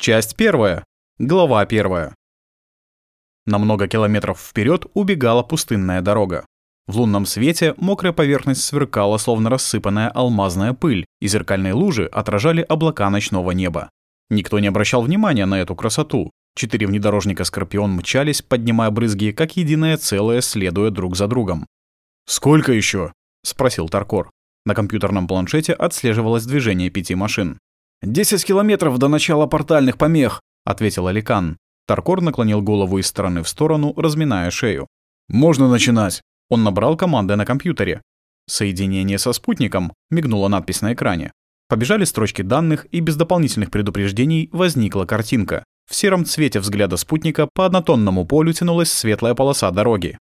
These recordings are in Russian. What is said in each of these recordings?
Часть первая. Глава первая. На много километров вперед убегала пустынная дорога. В лунном свете мокрая поверхность сверкала, словно рассыпанная алмазная пыль, и зеркальные лужи отражали облака ночного неба. Никто не обращал внимания на эту красоту. Четыре внедорожника «Скорпион» мчались, поднимая брызги, как единое целое, следуя друг за другом. «Сколько еще? спросил Таркор. На компьютерном планшете отслеживалось движение пяти машин. «Десять километров до начала портальных помех», — ответил Аликан. Таркор наклонил голову из стороны в сторону, разминая шею. «Можно начинать!» Он набрал команды на компьютере. «Соединение со спутником», — мигнула надпись на экране. Побежали строчки данных, и без дополнительных предупреждений возникла картинка. В сером цвете взгляда спутника по однотонному полю тянулась светлая полоса дороги.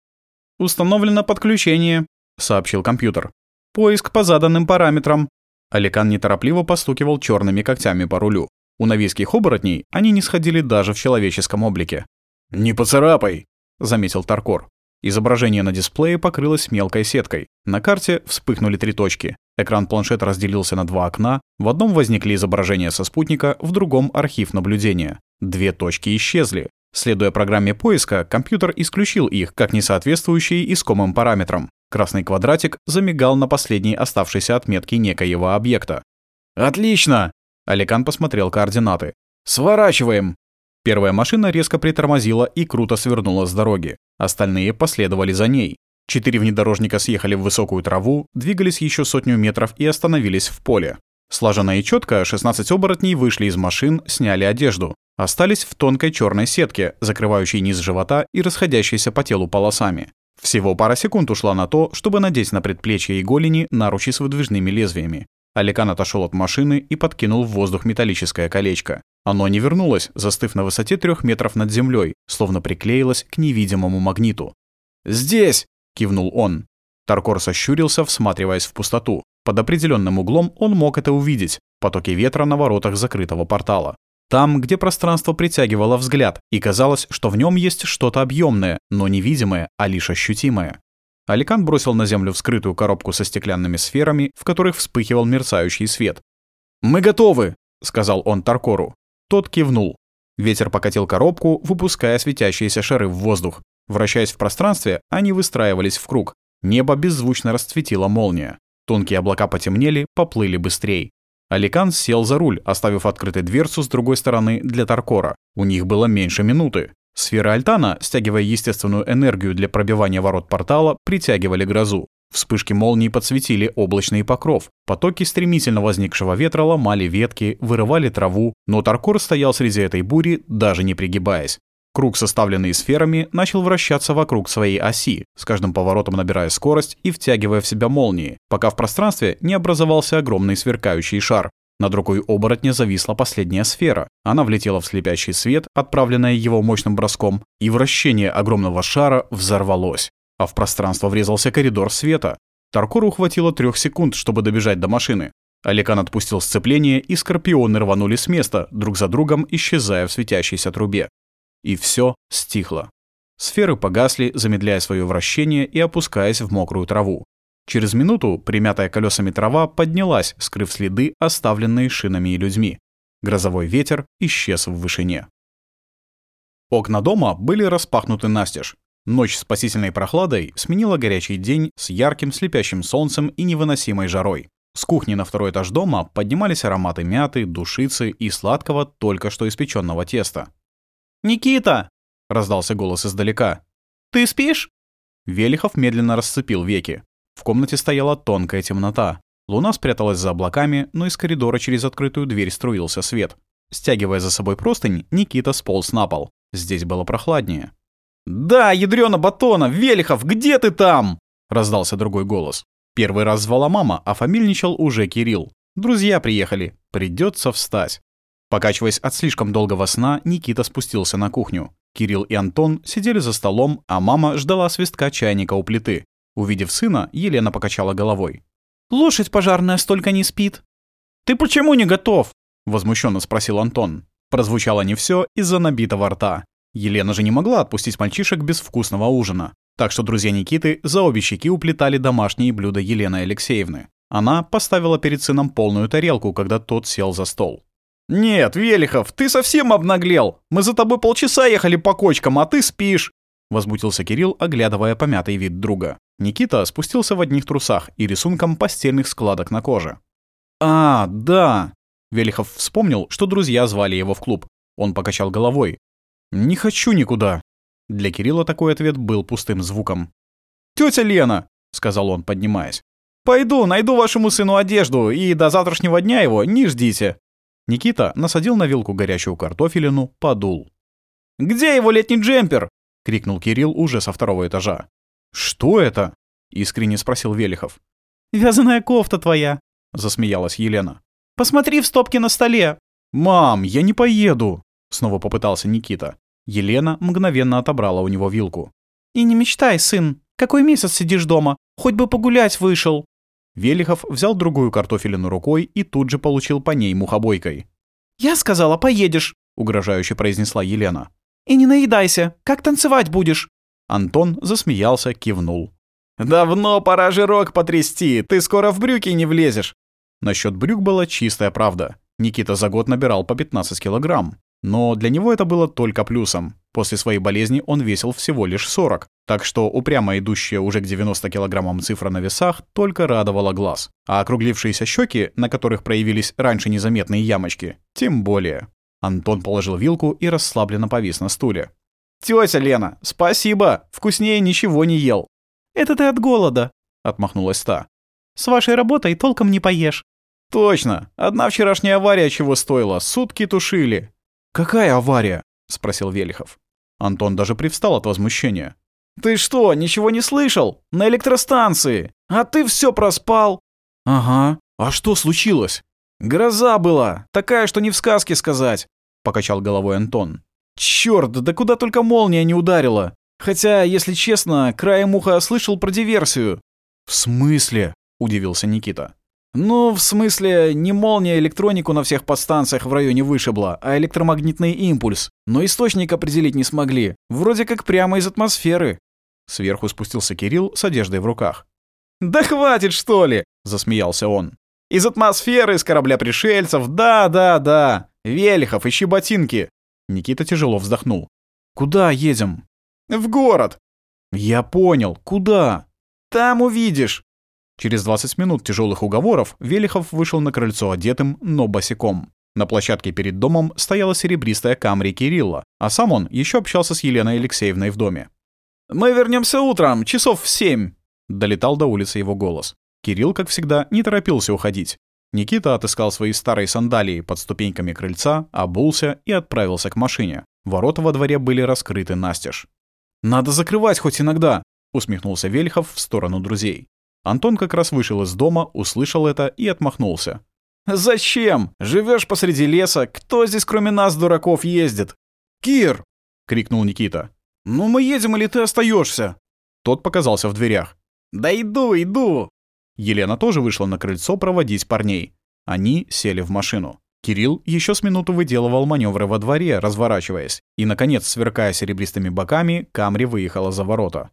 «Установлено подключение», — сообщил компьютер. «Поиск по заданным параметрам». Аликан неторопливо постукивал черными когтями по рулю. У навийских оборотней они не сходили даже в человеческом облике. «Не поцарапай!» — заметил Таркор. Изображение на дисплее покрылось мелкой сеткой. На карте вспыхнули три точки. Экран планшета разделился на два окна. В одном возникли изображения со спутника, в другом — архив наблюдения. Две точки исчезли. Следуя программе поиска, компьютер исключил их как несоответствующие искомым параметрам. Красный квадратик замигал на последней оставшейся отметке некоего объекта. «Отлично!» Аликан посмотрел координаты. «Сворачиваем!» Первая машина резко притормозила и круто свернула с дороги. Остальные последовали за ней. Четыре внедорожника съехали в высокую траву, двигались еще сотню метров и остановились в поле. Слаженно и четко 16 оборотней вышли из машин, сняли одежду. Остались в тонкой черной сетке, закрывающей низ живота и расходящейся по телу полосами. Всего пара секунд ушла на то, чтобы надеть на предплечья и голени наручи с выдвижными лезвиями. Аликан отошел от машины и подкинул в воздух металлическое колечко. Оно не вернулось, застыв на высоте трех метров над землей, словно приклеилось к невидимому магниту. «Здесь!» — кивнул он. Таркор сощурился, всматриваясь в пустоту. Под определенным углом он мог это увидеть — потоки ветра на воротах закрытого портала. Там, где пространство притягивало взгляд, и казалось, что в нем есть что-то объемное, но невидимое, а лишь ощутимое. Аликан бросил на землю вскрытую коробку со стеклянными сферами, в которых вспыхивал мерцающий свет. «Мы готовы!» — сказал он Таркору. Тот кивнул. Ветер покатил коробку, выпуская светящиеся шары в воздух. Вращаясь в пространстве, они выстраивались в круг. Небо беззвучно расцветила молния. Тонкие облака потемнели, поплыли быстрее. Аликан сел за руль, оставив открытой дверцу с другой стороны для Таркора. У них было меньше минуты. Сферы Альтана, стягивая естественную энергию для пробивания ворот портала, притягивали грозу. Вспышки молний подсветили облачный покров. Потоки стремительно возникшего ветра ломали ветки, вырывали траву, но Таркор стоял среди этой бури, даже не пригибаясь. Круг, составленный сферами, начал вращаться вокруг своей оси, с каждым поворотом набирая скорость и втягивая в себя молнии, пока в пространстве не образовался огромный сверкающий шар. Над рукой оборотня зависла последняя сфера. Она влетела в слепящий свет, отправленная его мощным броском, и вращение огромного шара взорвалось а в пространство врезался коридор света. Таркору хватило трех секунд, чтобы добежать до машины. Аликан отпустил сцепление, и скорпионы рванули с места, друг за другом исчезая в светящейся трубе. И все стихло. Сферы погасли, замедляя свое вращение и опускаясь в мокрую траву. Через минуту примятая колесами трава поднялась, скрыв следы, оставленные шинами и людьми. Грозовой ветер исчез в вышине. Окна дома были распахнуты настежь. Ночь с спасительной прохладой сменила горячий день с ярким слепящим солнцем и невыносимой жарой. С кухни на второй этаж дома поднимались ароматы мяты, душицы и сладкого только что испеченного теста. «Никита!» — раздался голос издалека. «Ты спишь?» Велихов медленно расцепил веки. В комнате стояла тонкая темнота. Луна спряталась за облаками, но из коридора через открытую дверь струился свет. Стягивая за собой простынь, Никита сполз на пол. Здесь было прохладнее. «Да, ядрёна батона! Велихов, где ты там?» — раздался другой голос. Первый раз звала мама, а фамильничал уже Кирилл. Друзья приехали. Придется встать. Покачиваясь от слишком долгого сна, Никита спустился на кухню. Кирилл и Антон сидели за столом, а мама ждала свистка чайника у плиты. Увидев сына, Елена покачала головой. «Лошадь пожарная столько не спит». «Ты почему не готов?» — возмущенно спросил Антон. Прозвучало не все из-за набитого рта. Елена же не могла отпустить мальчишек без вкусного ужина. Так что друзья Никиты за обе щеки уплетали домашние блюда Елены Алексеевны. Она поставила перед сыном полную тарелку, когда тот сел за стол. «Нет, Велихов, ты совсем обнаглел! Мы за тобой полчаса ехали по кочкам, а ты спишь!» Возмутился Кирилл, оглядывая помятый вид друга. Никита спустился в одних трусах и рисунком постельных складок на коже. «А, да!» Велихов вспомнил, что друзья звали его в клуб. Он покачал головой. «Не хочу никуда!» Для Кирилла такой ответ был пустым звуком. «Тётя Лена!» — сказал он, поднимаясь. «Пойду, найду вашему сыну одежду, и до завтрашнего дня его не ждите!» Никита насадил на вилку горячую картофелину, подул. «Где его летний джемпер?» — крикнул Кирилл уже со второго этажа. «Что это?» — искренне спросил Велихов. «Вязаная кофта твоя», — засмеялась Елена. «Посмотри в стопке на столе». «Мам, я не поеду», — снова попытался Никита. Елена мгновенно отобрала у него вилку. «И не мечтай, сын. Какой месяц сидишь дома? Хоть бы погулять вышел». Велихов взял другую картофелину рукой и тут же получил по ней мухобойкой. «Я сказала, поедешь», — угрожающе произнесла Елена. «И не наедайся. Как танцевать будешь?» Антон засмеялся, кивнул. «Давно пора жирок потрясти, ты скоро в брюки не влезешь». Насчет брюк была чистая правда. Никита за год набирал по 15 килограмм. Но для него это было только плюсом. После своей болезни он весил всего лишь 40, так что упрямо идущая уже к 90 килограммам цифра на весах только радовала глаз. А округлившиеся щеки, на которых проявились раньше незаметные ямочки, тем более. Антон положил вилку и расслабленно повис на стуле. «Тётя Лена, спасибо! Вкуснее ничего не ел!» «Это ты от голода!» — отмахнулась та. «С вашей работой толком не поешь». «Точно! Одна вчерашняя авария чего стоила, сутки тушили!» «Какая авария?» — спросил Велихов. Антон даже привстал от возмущения. «Ты что, ничего не слышал? На электростанции! А ты все проспал!» «Ага. А что случилось?» «Гроза была! Такая, что не в сказке сказать!» — покачал головой Антон. «Чёрт, да куда только молния не ударила! Хотя, если честно, краем уха слышал про диверсию». «В смысле?» — удивился Никита. «Ну, в смысле, не молния электронику на всех подстанциях в районе вышибла, а электромагнитный импульс. Но источник определить не смогли. Вроде как прямо из атмосферы». Сверху спустился Кирилл с одеждой в руках. «Да хватит, что ли!» — засмеялся он. «Из атмосферы, из корабля пришельцев, да-да-да! Велихов, ищи ботинки!» Никита тяжело вздохнул. «Куда едем?» «В город!» «Я понял. Куда?» «Там увидишь!» Через 20 минут тяжелых уговоров Велихов вышел на крыльцо одетым, но босиком. На площадке перед домом стояла серебристая камри Кирилла, а сам он еще общался с Еленой Алексеевной в доме. «Мы вернемся утром, часов в семь!» — долетал до улицы его голос. Кирилл, как всегда, не торопился уходить. Никита отыскал свои старые сандалии под ступеньками крыльца, обулся и отправился к машине. Ворота во дворе были раскрыты настежь. «Надо закрывать хоть иногда», — усмехнулся Вельхов в сторону друзей. Антон как раз вышел из дома, услышал это и отмахнулся. «Зачем? Живешь посреди леса. Кто здесь кроме нас, дураков, ездит?» «Кир!» — крикнул Никита. «Ну мы едем или ты остаешься? Тот показался в дверях. «Да иду, иду!» Елена тоже вышла на крыльцо проводить парней. Они сели в машину. Кирилл еще с минуту выделывал маневры во дворе, разворачиваясь. И, наконец, сверкая серебристыми боками, Камри выехала за ворота.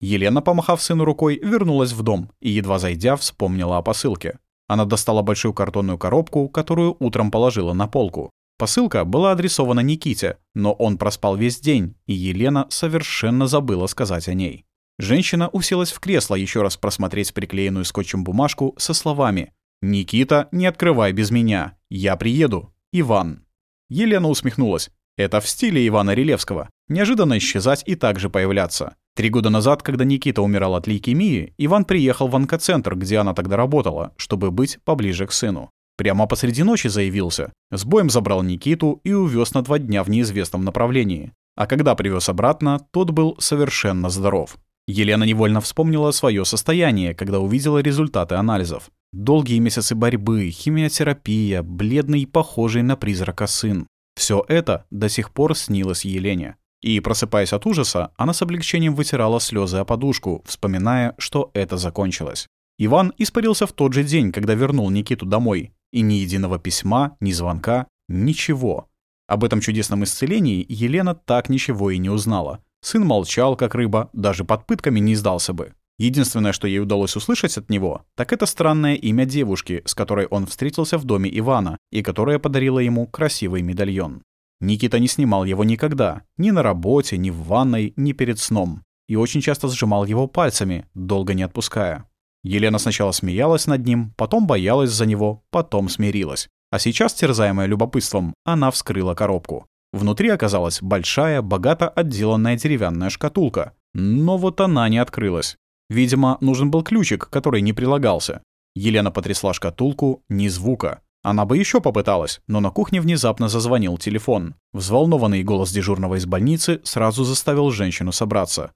Елена, помахав сыну рукой, вернулась в дом и, едва зайдя, вспомнила о посылке. Она достала большую картонную коробку, которую утром положила на полку. Посылка была адресована Никите, но он проспал весь день, и Елена совершенно забыла сказать о ней. Женщина уселась в кресло еще раз просмотреть приклеенную скотчем бумажку со словами «Никита, не открывай без меня. Я приеду. Иван». Елена усмехнулась. Это в стиле Ивана Рилевского. Неожиданно исчезать и также появляться. Три года назад, когда Никита умирал от лейкемии, Иван приехал в онкоцентр, где она тогда работала, чтобы быть поближе к сыну. Прямо посреди ночи заявился. С боем забрал Никиту и увез на два дня в неизвестном направлении. А когда привез обратно, тот был совершенно здоров. Елена невольно вспомнила свое состояние, когда увидела результаты анализов. Долгие месяцы борьбы, химиотерапия, бледный и похожий на призрака сын. Все это до сих пор снилось Елене. И, просыпаясь от ужаса, она с облегчением вытирала слезы о подушку, вспоминая, что это закончилось. Иван испарился в тот же день, когда вернул Никиту домой. И ни единого письма, ни звонка, ничего. Об этом чудесном исцелении Елена так ничего и не узнала. Сын молчал, как рыба, даже под пытками не сдался бы. Единственное, что ей удалось услышать от него, так это странное имя девушки, с которой он встретился в доме Ивана и которая подарила ему красивый медальон. Никита не снимал его никогда, ни на работе, ни в ванной, ни перед сном, и очень часто сжимал его пальцами, долго не отпуская. Елена сначала смеялась над ним, потом боялась за него, потом смирилась. А сейчас, терзаемая любопытством, она вскрыла коробку. Внутри оказалась большая, богато отделанная деревянная шкатулка. Но вот она не открылась. Видимо, нужен был ключик, который не прилагался. Елена потрясла шкатулку, ни звука. Она бы еще попыталась, но на кухне внезапно зазвонил телефон. Взволнованный голос дежурного из больницы сразу заставил женщину собраться.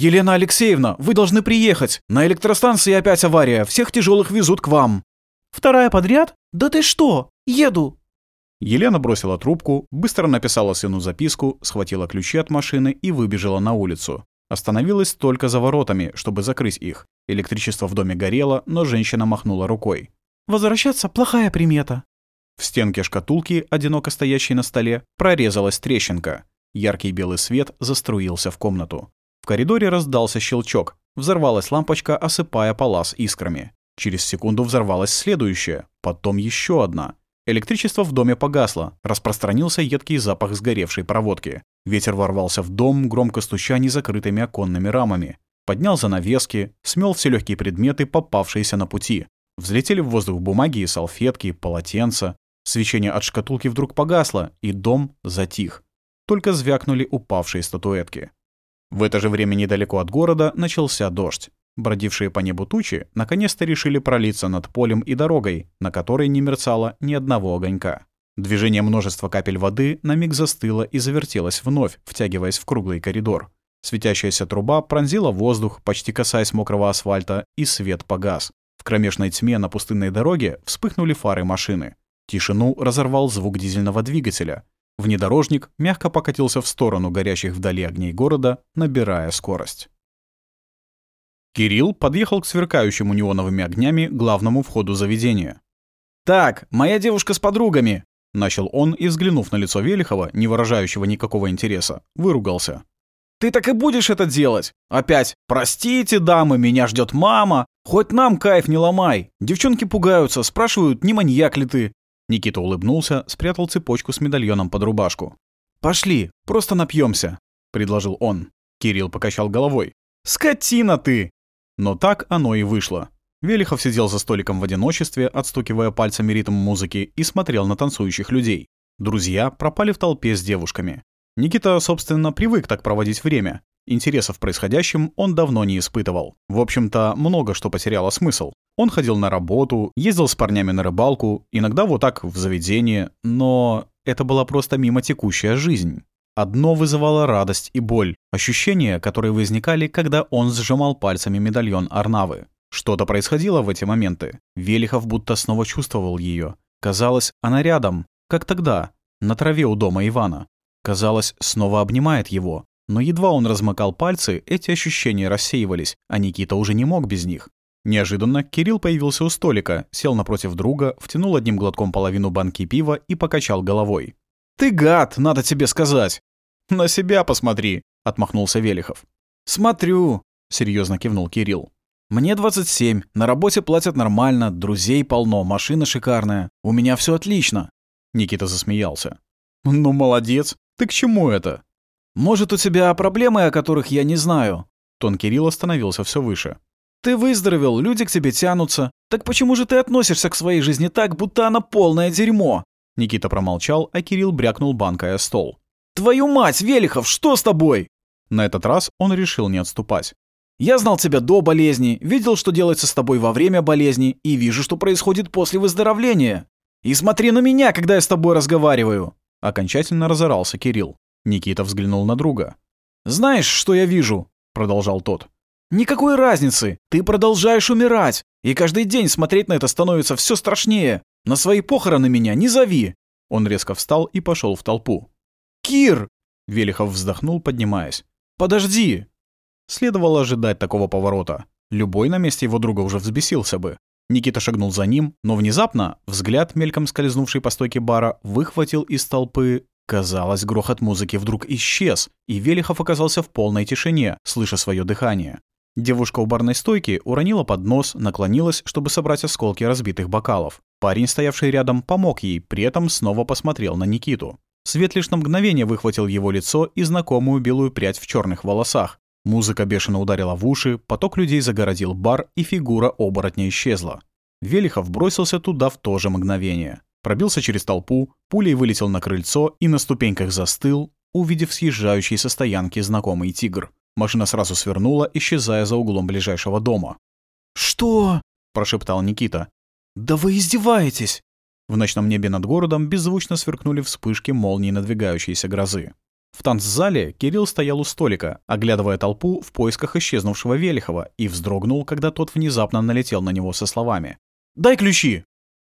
«Елена Алексеевна, вы должны приехать! На электростанции опять авария, всех тяжелых везут к вам!» «Вторая подряд? Да ты что? Еду!» Елена бросила трубку, быстро написала сыну записку, схватила ключи от машины и выбежала на улицу. Остановилась только за воротами, чтобы закрыть их. Электричество в доме горело, но женщина махнула рукой. «Возвращаться — плохая примета». В стенке шкатулки, одиноко стоящей на столе, прорезалась трещинка. Яркий белый свет заструился в комнату. В коридоре раздался щелчок. Взорвалась лампочка, осыпая палас искрами. Через секунду взорвалась следующая, потом еще одна. Электричество в доме погасло, распространился едкий запах сгоревшей проводки. Ветер ворвался в дом, громко стуча незакрытыми оконными рамами. Поднял занавески, смел все легкие предметы, попавшиеся на пути. Взлетели в воздух бумаги и салфетки, полотенца. Свечение от шкатулки вдруг погасло, и дом затих. Только звякнули упавшие статуэтки. В это же время недалеко от города начался дождь. Бродившие по небу тучи наконец-то решили пролиться над полем и дорогой, на которой не мерцало ни одного огонька. Движение множества капель воды на миг застыло и завертелось вновь, втягиваясь в круглый коридор. Светящаяся труба пронзила воздух, почти касаясь мокрого асфальта, и свет погас. В кромешной тьме на пустынной дороге вспыхнули фары машины. Тишину разорвал звук дизельного двигателя. Внедорожник мягко покатился в сторону горящих вдали огней города, набирая скорость. Кирилл подъехал к сверкающему неоновыми огнями главному входу заведения. «Так, моя девушка с подругами!» Начал он и, взглянув на лицо Велихова, не выражающего никакого интереса, выругался. «Ты так и будешь это делать? Опять, простите, дамы, меня ждет мама. Хоть нам кайф не ломай. Девчонки пугаются, спрашивают, не маньяк ли ты. Никита улыбнулся, спрятал цепочку с медальоном под рубашку. «Пошли, просто напьемся, предложил он. Кирилл покачал головой. «Скотина ты!» Но так оно и вышло. Велихов сидел за столиком в одиночестве, отстукивая пальцами ритм музыки, и смотрел на танцующих людей. Друзья пропали в толпе с девушками. Никита, собственно, привык так проводить время. Интереса в происходящем он давно не испытывал. В общем-то, много что потеряло смысл. Он ходил на работу, ездил с парнями на рыбалку, иногда вот так в заведение, но это была просто мимо текущая жизнь. Одно вызывало радость и боль, ощущения, которые возникали, когда он сжимал пальцами медальон Арнавы. Что-то происходило в эти моменты. Велихов будто снова чувствовал ее. Казалось, она рядом, как тогда, на траве у дома Ивана. Казалось, снова обнимает его. Но едва он размыкал пальцы, эти ощущения рассеивались, а Никита уже не мог без них. Неожиданно Кирилл появился у столика, сел напротив друга, втянул одним глотком половину банки пива и покачал головой. «Ты гад, надо тебе сказать!» «На себя посмотри!» — отмахнулся Велихов. «Смотрю!» — серьезно кивнул Кирилл. «Мне 27, на работе платят нормально, друзей полно, машина шикарная. У меня все отлично!» Никита засмеялся. «Ну, молодец! Ты к чему это?» «Может, у тебя проблемы, о которых я не знаю?» Тон Кирилла становился все выше. Ты выздоровел, люди к тебе тянутся. Так почему же ты относишься к своей жизни так, будто она полное дерьмо?» Никита промолчал, а Кирилл брякнул банкой о стол. «Твою мать, Велихов, что с тобой?» На этот раз он решил не отступать. «Я знал тебя до болезни, видел, что делается с тобой во время болезни, и вижу, что происходит после выздоровления. И смотри на меня, когда я с тобой разговариваю!» Окончательно разорался Кирилл. Никита взглянул на друга. «Знаешь, что я вижу?» — продолжал тот. Никакой разницы. Ты продолжаешь умирать. И каждый день смотреть на это становится все страшнее. На свои похороны меня не зови. Он резко встал и пошел в толпу. Кир! Велихов вздохнул, поднимаясь. Подожди. Следовало ожидать такого поворота. Любой на месте его друга уже взбесился бы. Никита шагнул за ним, но внезапно взгляд, мельком скользнувший по стойке бара, выхватил из толпы Казалось, грохот музыки вдруг исчез, и Велихов оказался в полной тишине, слыша свое дыхание. Девушка у барной стойки уронила поднос, наклонилась, чтобы собрать осколки разбитых бокалов. Парень, стоявший рядом, помог ей, при этом снова посмотрел на Никиту. Свет лишь на мгновение выхватил его лицо и знакомую белую прядь в черных волосах. Музыка бешено ударила в уши, поток людей загородил бар, и фигура оборотня исчезла. Велихов бросился туда в то же мгновение. Пробился через толпу, пулей вылетел на крыльцо и на ступеньках застыл, увидев съезжающий со стоянки знакомый тигр. Машина сразу свернула, исчезая за углом ближайшего дома. «Что?» – прошептал Никита. «Да вы издеваетесь!» В ночном небе над городом беззвучно сверкнули вспышки молнии надвигающейся грозы. В танцзале Кирилл стоял у столика, оглядывая толпу в поисках исчезнувшего Велихова, и вздрогнул, когда тот внезапно налетел на него со словами. «Дай ключи!»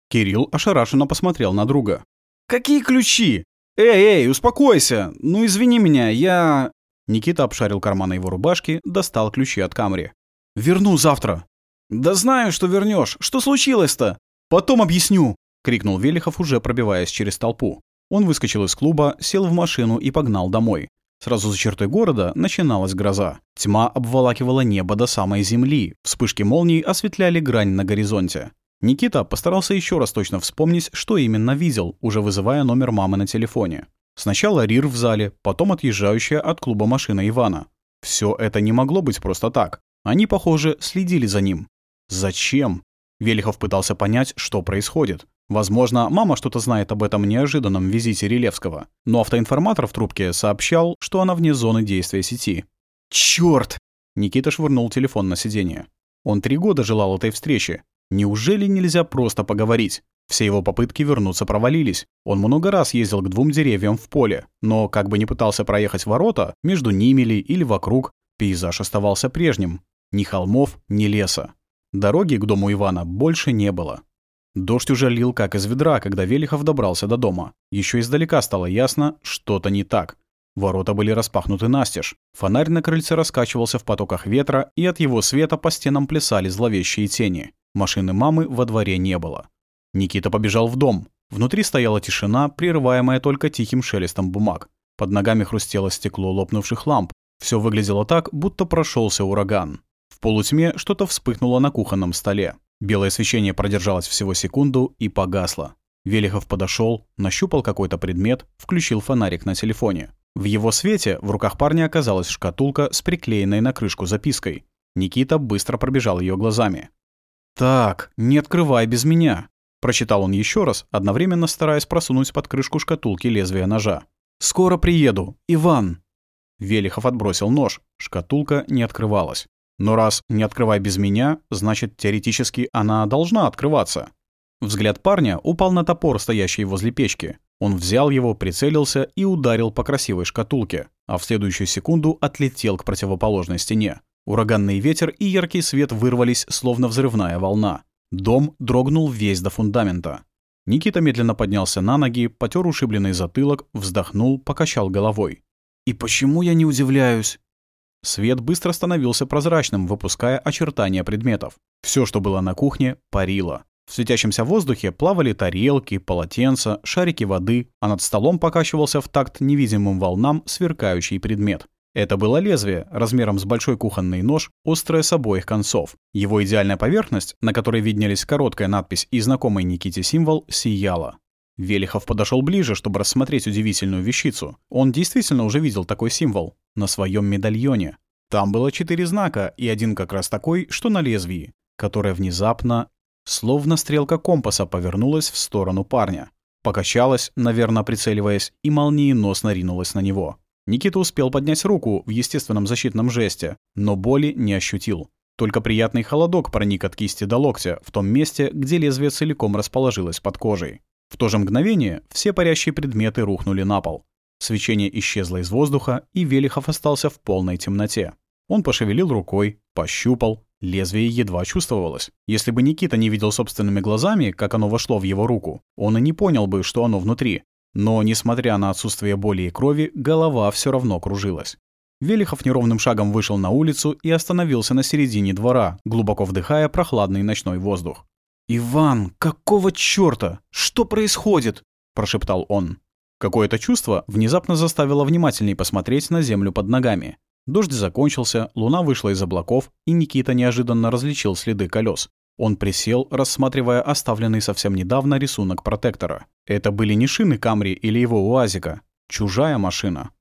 Кирилл ошарашенно посмотрел на друга. «Какие ключи? Эй, эй, успокойся! Ну извини меня, я...» Никита обшарил карманы его рубашки, достал ключи от камри. «Верну завтра». «Да знаю, что вернешь. Что случилось-то?» «Потом объясню», — крикнул Велихов, уже пробиваясь через толпу. Он выскочил из клуба, сел в машину и погнал домой. Сразу за чертой города начиналась гроза. Тьма обволакивала небо до самой земли, вспышки молний осветляли грань на горизонте. Никита постарался еще раз точно вспомнить, что именно видел, уже вызывая номер мамы на телефоне. Сначала Рир в зале, потом отъезжающая от клуба машина Ивана. Все это не могло быть просто так. Они, похоже, следили за ним. Зачем? Велихов пытался понять, что происходит. Возможно, мама что-то знает об этом неожиданном визите Рилевского, но автоинформатор в трубке сообщал, что она вне зоны действия сети. Черт! Никита швырнул телефон на сиденье. Он три года желал этой встречи. Неужели нельзя просто поговорить? Все его попытки вернуться провалились. Он много раз ездил к двум деревьям в поле, но как бы ни пытался проехать ворота, между ними ли или вокруг, пейзаж оставался прежним. Ни холмов, ни леса. Дороги к дому Ивана больше не было. Дождь уже лил как из ведра, когда Велихов добрался до дома. Еще издалека стало ясно, что-то не так. Ворота были распахнуты настежь. Фонарь на крыльце раскачивался в потоках ветра, и от его света по стенам плясали зловещие тени. Машины мамы во дворе не было. Никита побежал в дом. Внутри стояла тишина, прерываемая только тихим шелестом бумаг. Под ногами хрустело стекло лопнувших ламп. Все выглядело так, будто прошелся ураган. В полутьме что-то вспыхнуло на кухонном столе. Белое свечение продержалось всего секунду и погасло. Велихов подошел, нащупал какой-то предмет, включил фонарик на телефоне. В его свете в руках парня оказалась шкатулка с приклеенной на крышку запиской. Никита быстро пробежал ее глазами. «Так, не открывай без меня», Прочитал он еще раз, одновременно стараясь просунуть под крышку шкатулки лезвие ножа. «Скоро приеду. Иван!» Велихов отбросил нож. Шкатулка не открывалась. Но раз «не открывай без меня», значит, теоретически она должна открываться. Взгляд парня упал на топор, стоящий возле печки. Он взял его, прицелился и ударил по красивой шкатулке, а в следующую секунду отлетел к противоположной стене. Ураганный ветер и яркий свет вырвались, словно взрывная волна. Дом дрогнул весь до фундамента. Никита медленно поднялся на ноги, потер ушибленный затылок, вздохнул, покачал головой. «И почему я не удивляюсь?» Свет быстро становился прозрачным, выпуская очертания предметов. Все, что было на кухне, парило. В светящемся воздухе плавали тарелки, полотенца, шарики воды, а над столом покачивался в такт невидимым волнам сверкающий предмет. Это было лезвие, размером с большой кухонный нож, острое с обоих концов. Его идеальная поверхность, на которой виднелись короткая надпись и знакомый Никите символ, сияла. Велихов подошел ближе, чтобы рассмотреть удивительную вещицу. Он действительно уже видел такой символ на своем медальоне. Там было четыре знака, и один как раз такой, что на лезвии, которое внезапно, словно стрелка компаса, повернулась в сторону парня. Покачалась, наверное, прицеливаясь, и молниеносно ринулась на него. Никита успел поднять руку в естественном защитном жесте, но боли не ощутил. Только приятный холодок проник от кисти до локтя, в том месте, где лезвие целиком расположилось под кожей. В то же мгновение все парящие предметы рухнули на пол. Свечение исчезло из воздуха, и Велихов остался в полной темноте. Он пошевелил рукой, пощупал, лезвие едва чувствовалось. Если бы Никита не видел собственными глазами, как оно вошло в его руку, он и не понял бы, что оно внутри. Но, несмотря на отсутствие боли и крови, голова все равно кружилась. Велихов неровным шагом вышел на улицу и остановился на середине двора, глубоко вдыхая прохладный ночной воздух. «Иван, какого чёрта? Что происходит?» – прошептал он. Какое-то чувство внезапно заставило внимательней посмотреть на землю под ногами. Дождь закончился, луна вышла из облаков, и Никита неожиданно различил следы колес. Он присел, рассматривая оставленный совсем недавно рисунок протектора. Это были не шины Камри или его УАЗика. Чужая машина.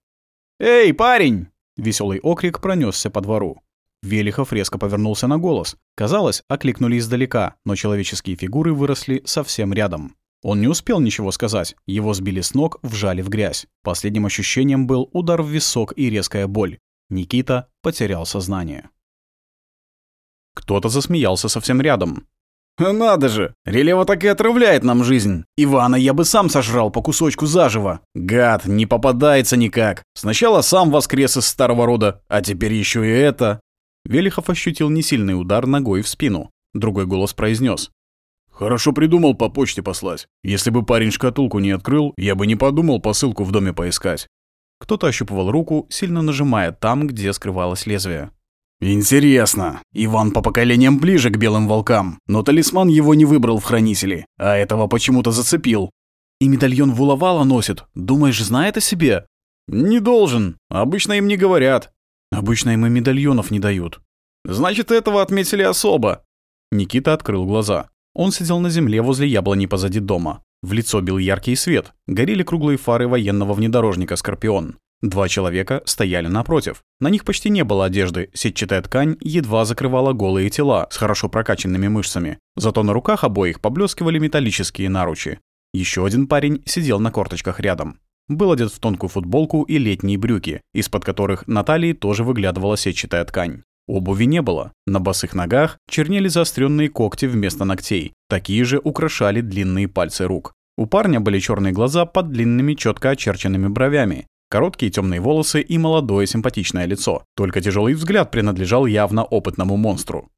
«Эй, парень!» Веселый окрик пронесся по двору. Велихов резко повернулся на голос. Казалось, окликнули издалека, но человеческие фигуры выросли совсем рядом. Он не успел ничего сказать, его сбили с ног, вжали в грязь. Последним ощущением был удар в висок и резкая боль. Никита потерял сознание. Кто-то засмеялся совсем рядом. «Надо же! Релева так и отравляет нам жизнь. Ивана я бы сам сожрал по кусочку заживо. Гад, не попадается никак. Сначала сам воскрес из старого рода, а теперь еще и это». Велихов ощутил несильный удар ногой в спину. Другой голос произнес: «Хорошо придумал по почте послать. Если бы парень шкатулку не открыл, я бы не подумал посылку в доме поискать». Кто-то ощупывал руку, сильно нажимая там, где скрывалось лезвие. «Интересно. Иван по поколениям ближе к белым волкам, но талисман его не выбрал в хранители, а этого почему-то зацепил. И медальон Вуловала носит. Думаешь, знает о себе?» «Не должен. Обычно им не говорят. Обычно им и медальонов не дают». «Значит, этого отметили особо». Никита открыл глаза. Он сидел на земле возле яблони позади дома. В лицо бил яркий свет. Горели круглые фары военного внедорожника «Скорпион». Два человека стояли напротив. На них почти не было одежды, сетчатая ткань едва закрывала голые тела с хорошо прокачанными мышцами. Зато на руках обоих поблескивали металлические наручи. Еще один парень сидел на корточках рядом. Был одет в тонкую футболку и летние брюки, из-под которых на талии тоже выглядывала сетчатая ткань. Обуви не было. На босых ногах чернели заостренные когти вместо ногтей. Такие же украшали длинные пальцы рук. У парня были черные глаза под длинными четко очерченными бровями, Короткие темные волосы и молодое симпатичное лицо. Только тяжелый взгляд принадлежал явно опытному монстру.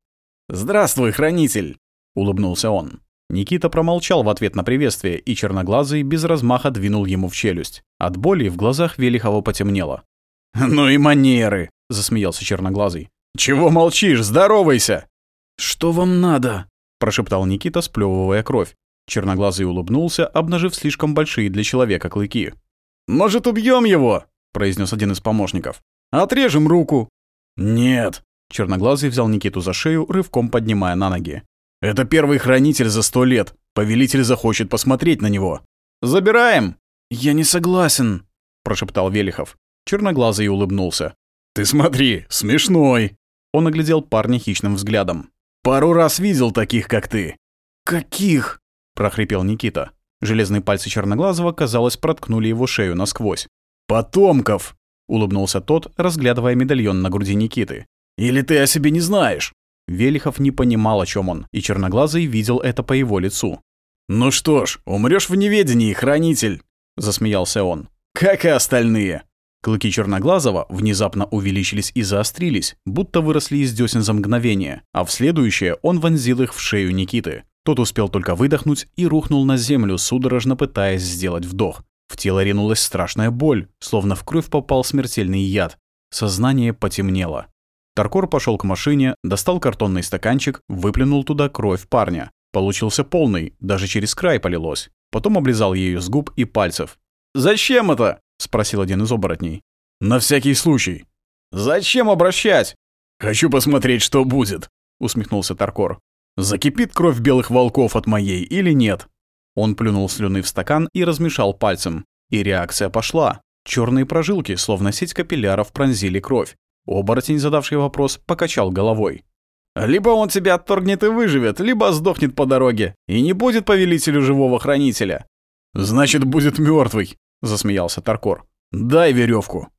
«Здравствуй, хранитель!» — улыбнулся он. Никита промолчал в ответ на приветствие, и черноглазый без размаха двинул ему в челюсть. От боли в глазах Велихова потемнело. «Ну и манеры!» — засмеялся черноглазый. «Чего молчишь? Здоровайся!» «Что вам надо?» — прошептал Никита, сплёвывая кровь. Черноглазый улыбнулся, обнажив слишком большие для человека клыки. «Может, убьем его?» — произнес один из помощников. «Отрежем руку». «Нет». Черноглазый взял Никиту за шею, рывком поднимая на ноги. «Это первый хранитель за сто лет. Повелитель захочет посмотреть на него». «Забираем!» «Я не согласен», — прошептал Велихов. Черноглазый улыбнулся. «Ты смотри, смешной!» Он оглядел парня хищным взглядом. «Пару раз видел таких, как ты». «Каких?» — прохрипел Никита. Железные пальцы Черноглазого, казалось, проткнули его шею насквозь. «Потомков!» — улыбнулся тот, разглядывая медальон на груди Никиты. «Или ты о себе не знаешь?» Велихов не понимал, о чем он, и Черноглазый видел это по его лицу. «Ну что ж, умрешь в неведении, хранитель!» — засмеялся он. «Как и остальные!» Клыки Черноглазого внезапно увеличились и заострились, будто выросли из десен за мгновение, а в следующее он вонзил их в шею Никиты. Тот успел только выдохнуть и рухнул на землю, судорожно пытаясь сделать вдох. В тело ринулась страшная боль, словно в кровь попал смертельный яд. Сознание потемнело. Таркор пошел к машине, достал картонный стаканчик, выплюнул туда кровь парня. Получился полный, даже через край полилось. Потом облизал ею с губ и пальцев. «Зачем это?» — спросил один из оборотней. «На всякий случай». «Зачем обращать?» «Хочу посмотреть, что будет», — усмехнулся Таркор. Закипит кровь белых волков от моей или нет? Он плюнул слюны в стакан и размешал пальцем. И реакция пошла. Черные прожилки, словно сеть капилляров, пронзили кровь. Оборотень, задавший вопрос, покачал головой. «Либо он тебя отторгнет и выживет, либо сдохнет по дороге, и не будет повелителю живого хранителя». «Значит, будет мертвый, засмеялся Таркор. «Дай веревку.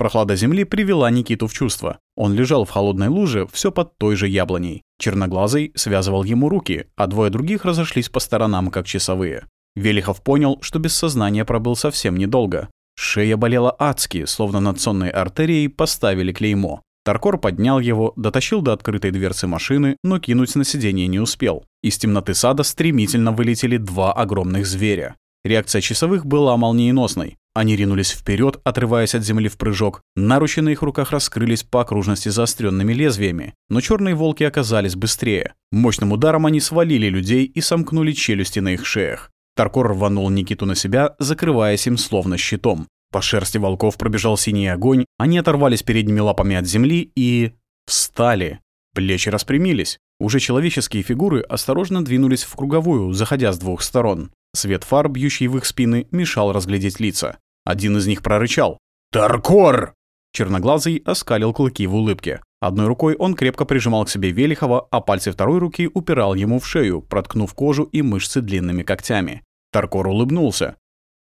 Прохлада земли привела Никиту в чувство. Он лежал в холодной луже, все под той же яблоней. Черноглазый связывал ему руки, а двое других разошлись по сторонам, как часовые. Велихов понял, что без сознания пробыл совсем недолго. Шея болела адски, словно над сонной артерией поставили клеймо. Таркор поднял его, дотащил до открытой дверцы машины, но кинуть на сиденье не успел. Из темноты сада стремительно вылетели два огромных зверя. Реакция часовых была молниеносной. Они ринулись вперед, отрываясь от земли в прыжок. Наручи на их руках раскрылись по окружности заостренными лезвиями, но черные волки оказались быстрее. Мощным ударом они свалили людей и сомкнули челюсти на их шеях. Таркор рванул Никиту на себя, закрываясь им словно щитом. По шерсти волков пробежал синий огонь, они оторвались передними лапами от земли и... встали. Плечи распрямились. Уже человеческие фигуры осторожно двинулись в круговую, заходя с двух сторон. Свет фар, бьющий в их спины, мешал разглядеть лица. Один из них прорычал. «Таркор!» Черноглазый оскалил клыки в улыбке. Одной рукой он крепко прижимал к себе Велихова, а пальцы второй руки упирал ему в шею, проткнув кожу и мышцы длинными когтями. Таркор улыбнулся.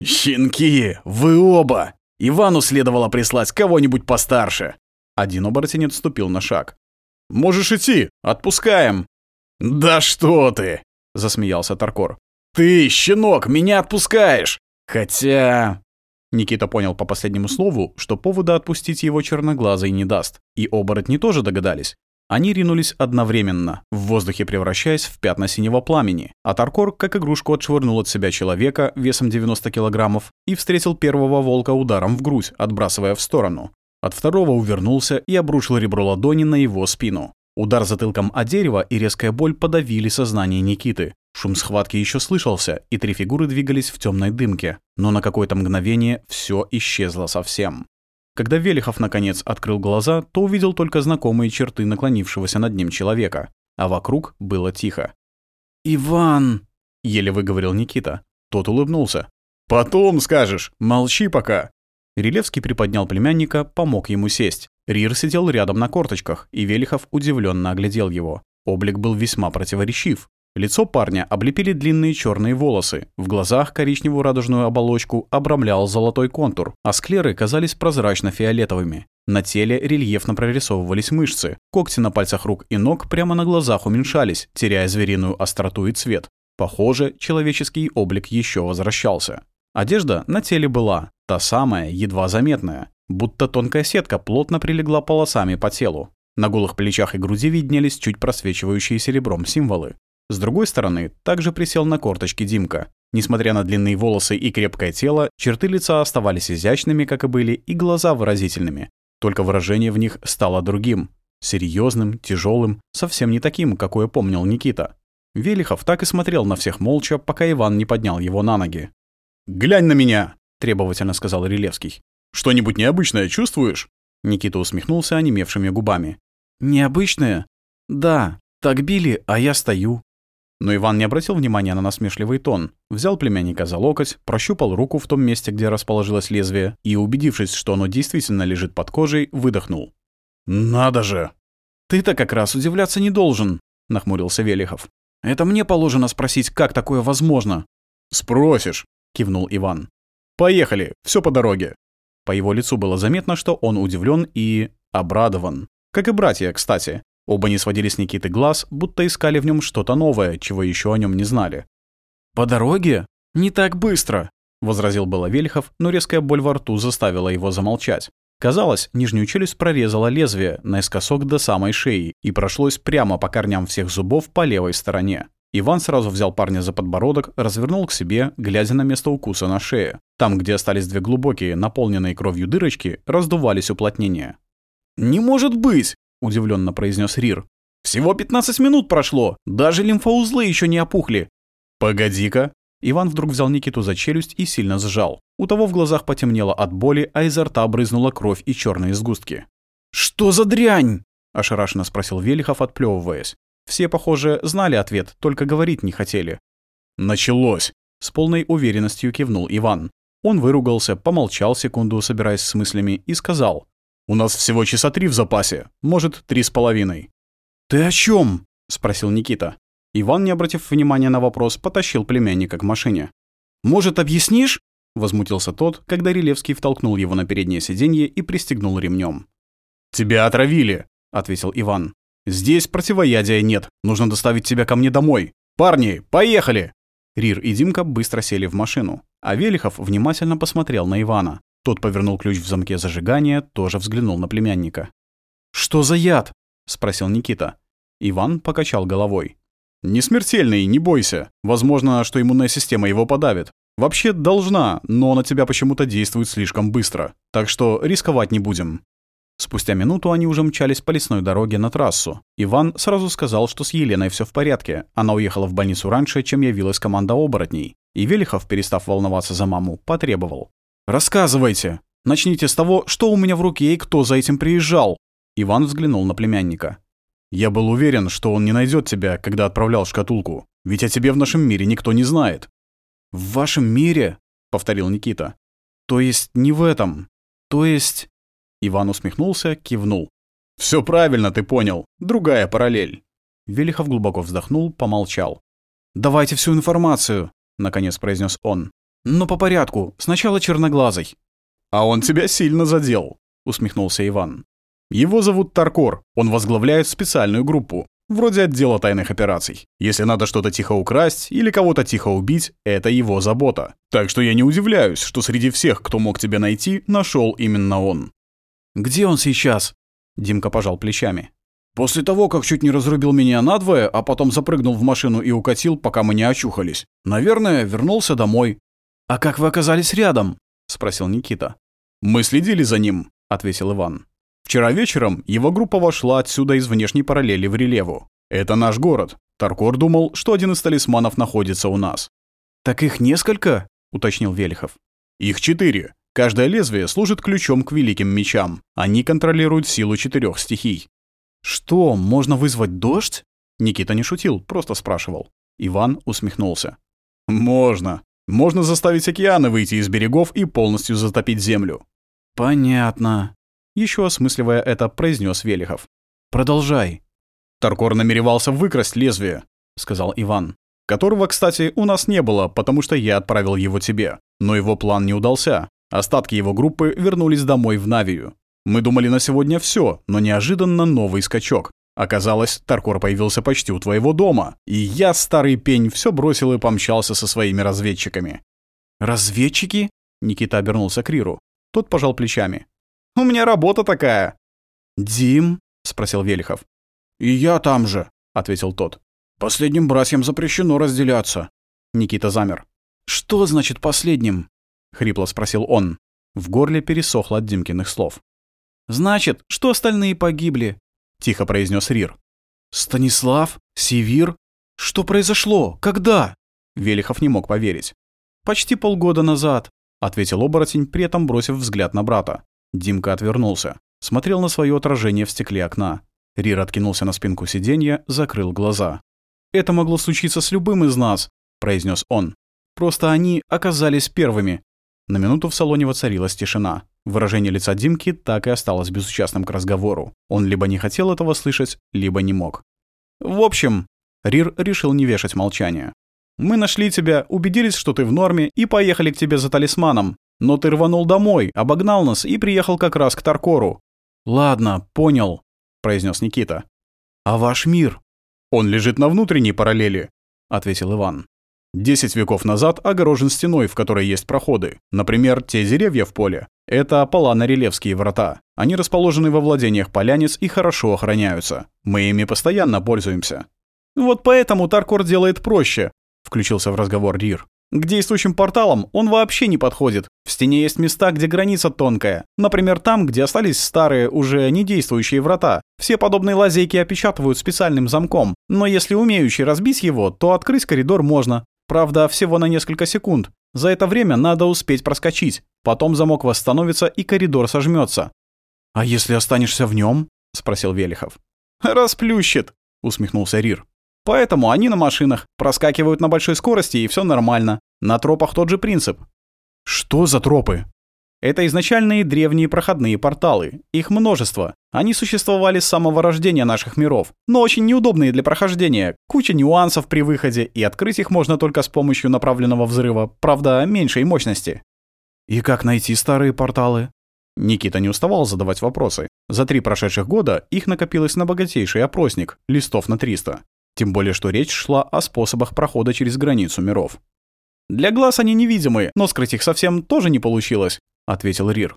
«Щенки, вы оба! Ивану следовало прислать кого-нибудь постарше!» Один оборотень отступил на шаг. «Можешь идти, отпускаем!» «Да что ты!» — засмеялся Таркор. «Ты, щенок, меня отпускаешь! Хотя...» Никита понял по последнему слову, что повода отпустить его черноглазый не даст. И оборотни тоже догадались. Они ринулись одновременно, в воздухе превращаясь в пятна синего пламени, а Таркор, как игрушку, отшвырнул от себя человека весом 90 килограммов и встретил первого волка ударом в грудь, отбрасывая в сторону. От второго увернулся и обрушил ребро ладони на его спину. Удар затылком о дерево и резкая боль подавили сознание Никиты. Шум схватки еще слышался, и три фигуры двигались в темной дымке, но на какое-то мгновение все исчезло совсем. Когда Велихов наконец открыл глаза, то увидел только знакомые черты наклонившегося над ним человека, а вокруг было тихо. «Иван!» — еле выговорил Никита. Тот улыбнулся. «Потом скажешь, молчи пока!» Рилевский приподнял племянника, помог ему сесть. Рир сидел рядом на корточках, и Велихов удивленно оглядел его. Облик был весьма противоречив. Лицо парня облепили длинные черные волосы, в глазах коричневую радужную оболочку обрамлял золотой контур, а склеры казались прозрачно-фиолетовыми. На теле рельефно прорисовывались мышцы, когти на пальцах рук и ног прямо на глазах уменьшались, теряя звериную остроту и цвет. Похоже, человеческий облик еще возвращался. Одежда на теле была, та самая, едва заметная, будто тонкая сетка плотно прилегла полосами по телу. На голых плечах и груди виднелись чуть просвечивающие серебром символы. С другой стороны, также присел на корточки Димка. Несмотря на длинные волосы и крепкое тело, черты лица оставались изящными, как и были, и глаза выразительными. Только выражение в них стало другим. серьезным, тяжелым, совсем не таким, какое помнил Никита. Велихов так и смотрел на всех молча, пока Иван не поднял его на ноги. «Глянь на меня!» — требовательно сказал Рилевский. «Что-нибудь необычное чувствуешь?» Никита усмехнулся онемевшими губами. «Необычное? Да, так били, а я стою. Но Иван не обратил внимания на насмешливый тон, взял племянника за локоть, прощупал руку в том месте, где расположилось лезвие, и, убедившись, что оно действительно лежит под кожей, выдохнул. «Надо же!» «Ты-то как раз удивляться не должен», — нахмурился Велихов. «Это мне положено спросить, как такое возможно?» «Спросишь», — кивнул Иван. «Поехали, все по дороге». По его лицу было заметно, что он удивлен и обрадован. Как и братья, кстати. Оба не сводили с Никиты глаз, будто искали в нем что-то новое, чего еще о нем не знали. «По дороге? Не так быстро!» — возразил было Вельхов, но резкая боль во рту заставила его замолчать. Казалось, нижнюю челюсть прорезала лезвие наискосок до самой шеи и прошлось прямо по корням всех зубов по левой стороне. Иван сразу взял парня за подбородок, развернул к себе, глядя на место укуса на шее. Там, где остались две глубокие, наполненные кровью дырочки, раздувались уплотнения. «Не может быть!» удивленно произнес Рир. Всего 15 минут прошло, даже лимфоузлы еще не опухли. Погоди-ка. Иван вдруг взял Никиту за челюсть и сильно сжал. У того в глазах потемнело от боли, а изо рта брызнула кровь и черные сгустки. «Что за дрянь?» – ошарашенно спросил Велихов, отплевываясь. Все, похоже, знали ответ, только говорить не хотели. «Началось!» – с полной уверенностью кивнул Иван. Он выругался, помолчал секунду, собираясь с мыслями, и сказал. У нас всего часа три в запасе, может, три с половиной». «Ты о чем? спросил Никита. Иван, не обратив внимания на вопрос, потащил племянника к машине. «Может, объяснишь?» — возмутился тот, когда Рилевский втолкнул его на переднее сиденье и пристегнул ремнем. «Тебя отравили», — ответил Иван. «Здесь противоядия нет. Нужно доставить тебя ко мне домой. Парни, поехали!» Рир и Димка быстро сели в машину, а Велихов внимательно посмотрел на Ивана. Тот повернул ключ в замке зажигания, тоже взглянул на племянника. «Что за яд?» — спросил Никита. Иван покачал головой. «Не смертельный, не бойся. Возможно, что иммунная система его подавит. Вообще должна, но на тебя почему-то действует слишком быстро. Так что рисковать не будем». Спустя минуту они уже мчались по лесной дороге на трассу. Иван сразу сказал, что с Еленой все в порядке. Она уехала в больницу раньше, чем явилась команда оборотней. И Велихов, перестав волноваться за маму, потребовал. Рассказывайте. Начните с того, что у меня в руке и кто за этим приезжал. Иван взглянул на племянника. Я был уверен, что он не найдет тебя, когда отправлял шкатулку. Ведь о тебе в нашем мире никто не знает. В вашем мире? повторил Никита. То есть не в этом. То есть... Иван усмехнулся, кивнул. Все правильно ты понял. Другая параллель. Велихов глубоко вздохнул, помолчал. «Давайте всю информацию», — наконец произнес он. «Но по порядку. Сначала черноглазый». «А он тебя сильно задел», — усмехнулся Иван. «Его зовут Таркор. Он возглавляет специальную группу. Вроде отдела тайных операций. Если надо что-то тихо украсть или кого-то тихо убить, это его забота. Так что я не удивляюсь, что среди всех, кто мог тебя найти, нашел именно он. «Где он сейчас?» Димка пожал плечами. «После того, как чуть не разрубил меня надвое, а потом запрыгнул в машину и укатил, пока мы не очухались. Наверное, вернулся домой». «А как вы оказались рядом?» — спросил Никита. «Мы следили за ним», — ответил Иван. «Вчера вечером его группа вошла отсюда из внешней параллели в Релеву. Это наш город. Таркор думал, что один из талисманов находится у нас». «Так их несколько?» — уточнил Велихов. «Их четыре. Каждое лезвие служит ключом к великим мечам. Они контролируют силу четырех стихий. «Что, можно вызвать дождь?» Никита не шутил, просто спрашивал. Иван усмехнулся. «Можно. Можно заставить океаны выйти из берегов и полностью затопить землю». «Понятно», — еще осмысливая это, произнес Велихов. «Продолжай». «Таркор намеревался выкрасть лезвие», — сказал Иван. «Которого, кстати, у нас не было, потому что я отправил его тебе. Но его план не удался. Остатки его группы вернулись домой в Навию. Мы думали на сегодня все, но неожиданно новый скачок. Оказалось, Таркор появился почти у твоего дома, и я, старый пень, все бросил и помчался со своими разведчиками. «Разведчики?» — Никита обернулся к Риру. Тот пожал плечами. «У меня работа такая». «Дим?» — спросил Велихов. «И я там же», — ответил тот. «Последним братьям запрещено разделяться». Никита замер. «Что значит последним?» — хрипло спросил он. В горле пересохло от Димкиных слов. «Значит, что остальные погибли?» — тихо произнес Рир. «Станислав? Севир? Что произошло? Когда?» Велихов не мог поверить. «Почти полгода назад», — ответил оборотень, при этом бросив взгляд на брата. Димка отвернулся. Смотрел на свое отражение в стекле окна. Рир откинулся на спинку сиденья, закрыл глаза. «Это могло случиться с любым из нас», — произнес он. «Просто они оказались первыми. На минуту в салоне воцарилась тишина. Выражение лица Димки так и осталось безучастным к разговору. Он либо не хотел этого слышать, либо не мог. «В общем...» Рир решил не вешать молчание. «Мы нашли тебя, убедились, что ты в норме, и поехали к тебе за талисманом. Но ты рванул домой, обогнал нас и приехал как раз к Таркору». «Ладно, понял», — произнес Никита. «А ваш мир?» «Он лежит на внутренней параллели», — ответил Иван. Десять веков назад огорожен стеной, в которой есть проходы. Например, те деревья в поле. Это Аполлано-Релевские врата. Они расположены во владениях полянец и хорошо охраняются. Мы ими постоянно пользуемся. «Вот поэтому Таркор делает проще», — включился в разговор Рир. «К действующим порталам он вообще не подходит. В стене есть места, где граница тонкая. Например, там, где остались старые, уже не действующие врата. Все подобные лазейки опечатывают специальным замком. Но если умеющий разбить его, то открыть коридор можно. Правда, всего на несколько секунд. За это время надо успеть проскочить. Потом замок восстановится и коридор сожмется. «А если останешься в нем? спросил Велихов. «Расплющит», — усмехнулся Рир. «Поэтому они на машинах, проскакивают на большой скорости, и все нормально. На тропах тот же принцип». «Что за тропы?» Это изначальные древние проходные порталы. Их множество. Они существовали с самого рождения наших миров, но очень неудобные для прохождения. Куча нюансов при выходе, и открыть их можно только с помощью направленного взрыва, правда, меньшей мощности. И как найти старые порталы? Никита не уставал задавать вопросы. За три прошедших года их накопилось на богатейший опросник, листов на 300. Тем более, что речь шла о способах прохода через границу миров. Для глаз они невидимые, но скрыть их совсем тоже не получилось. — ответил Рир.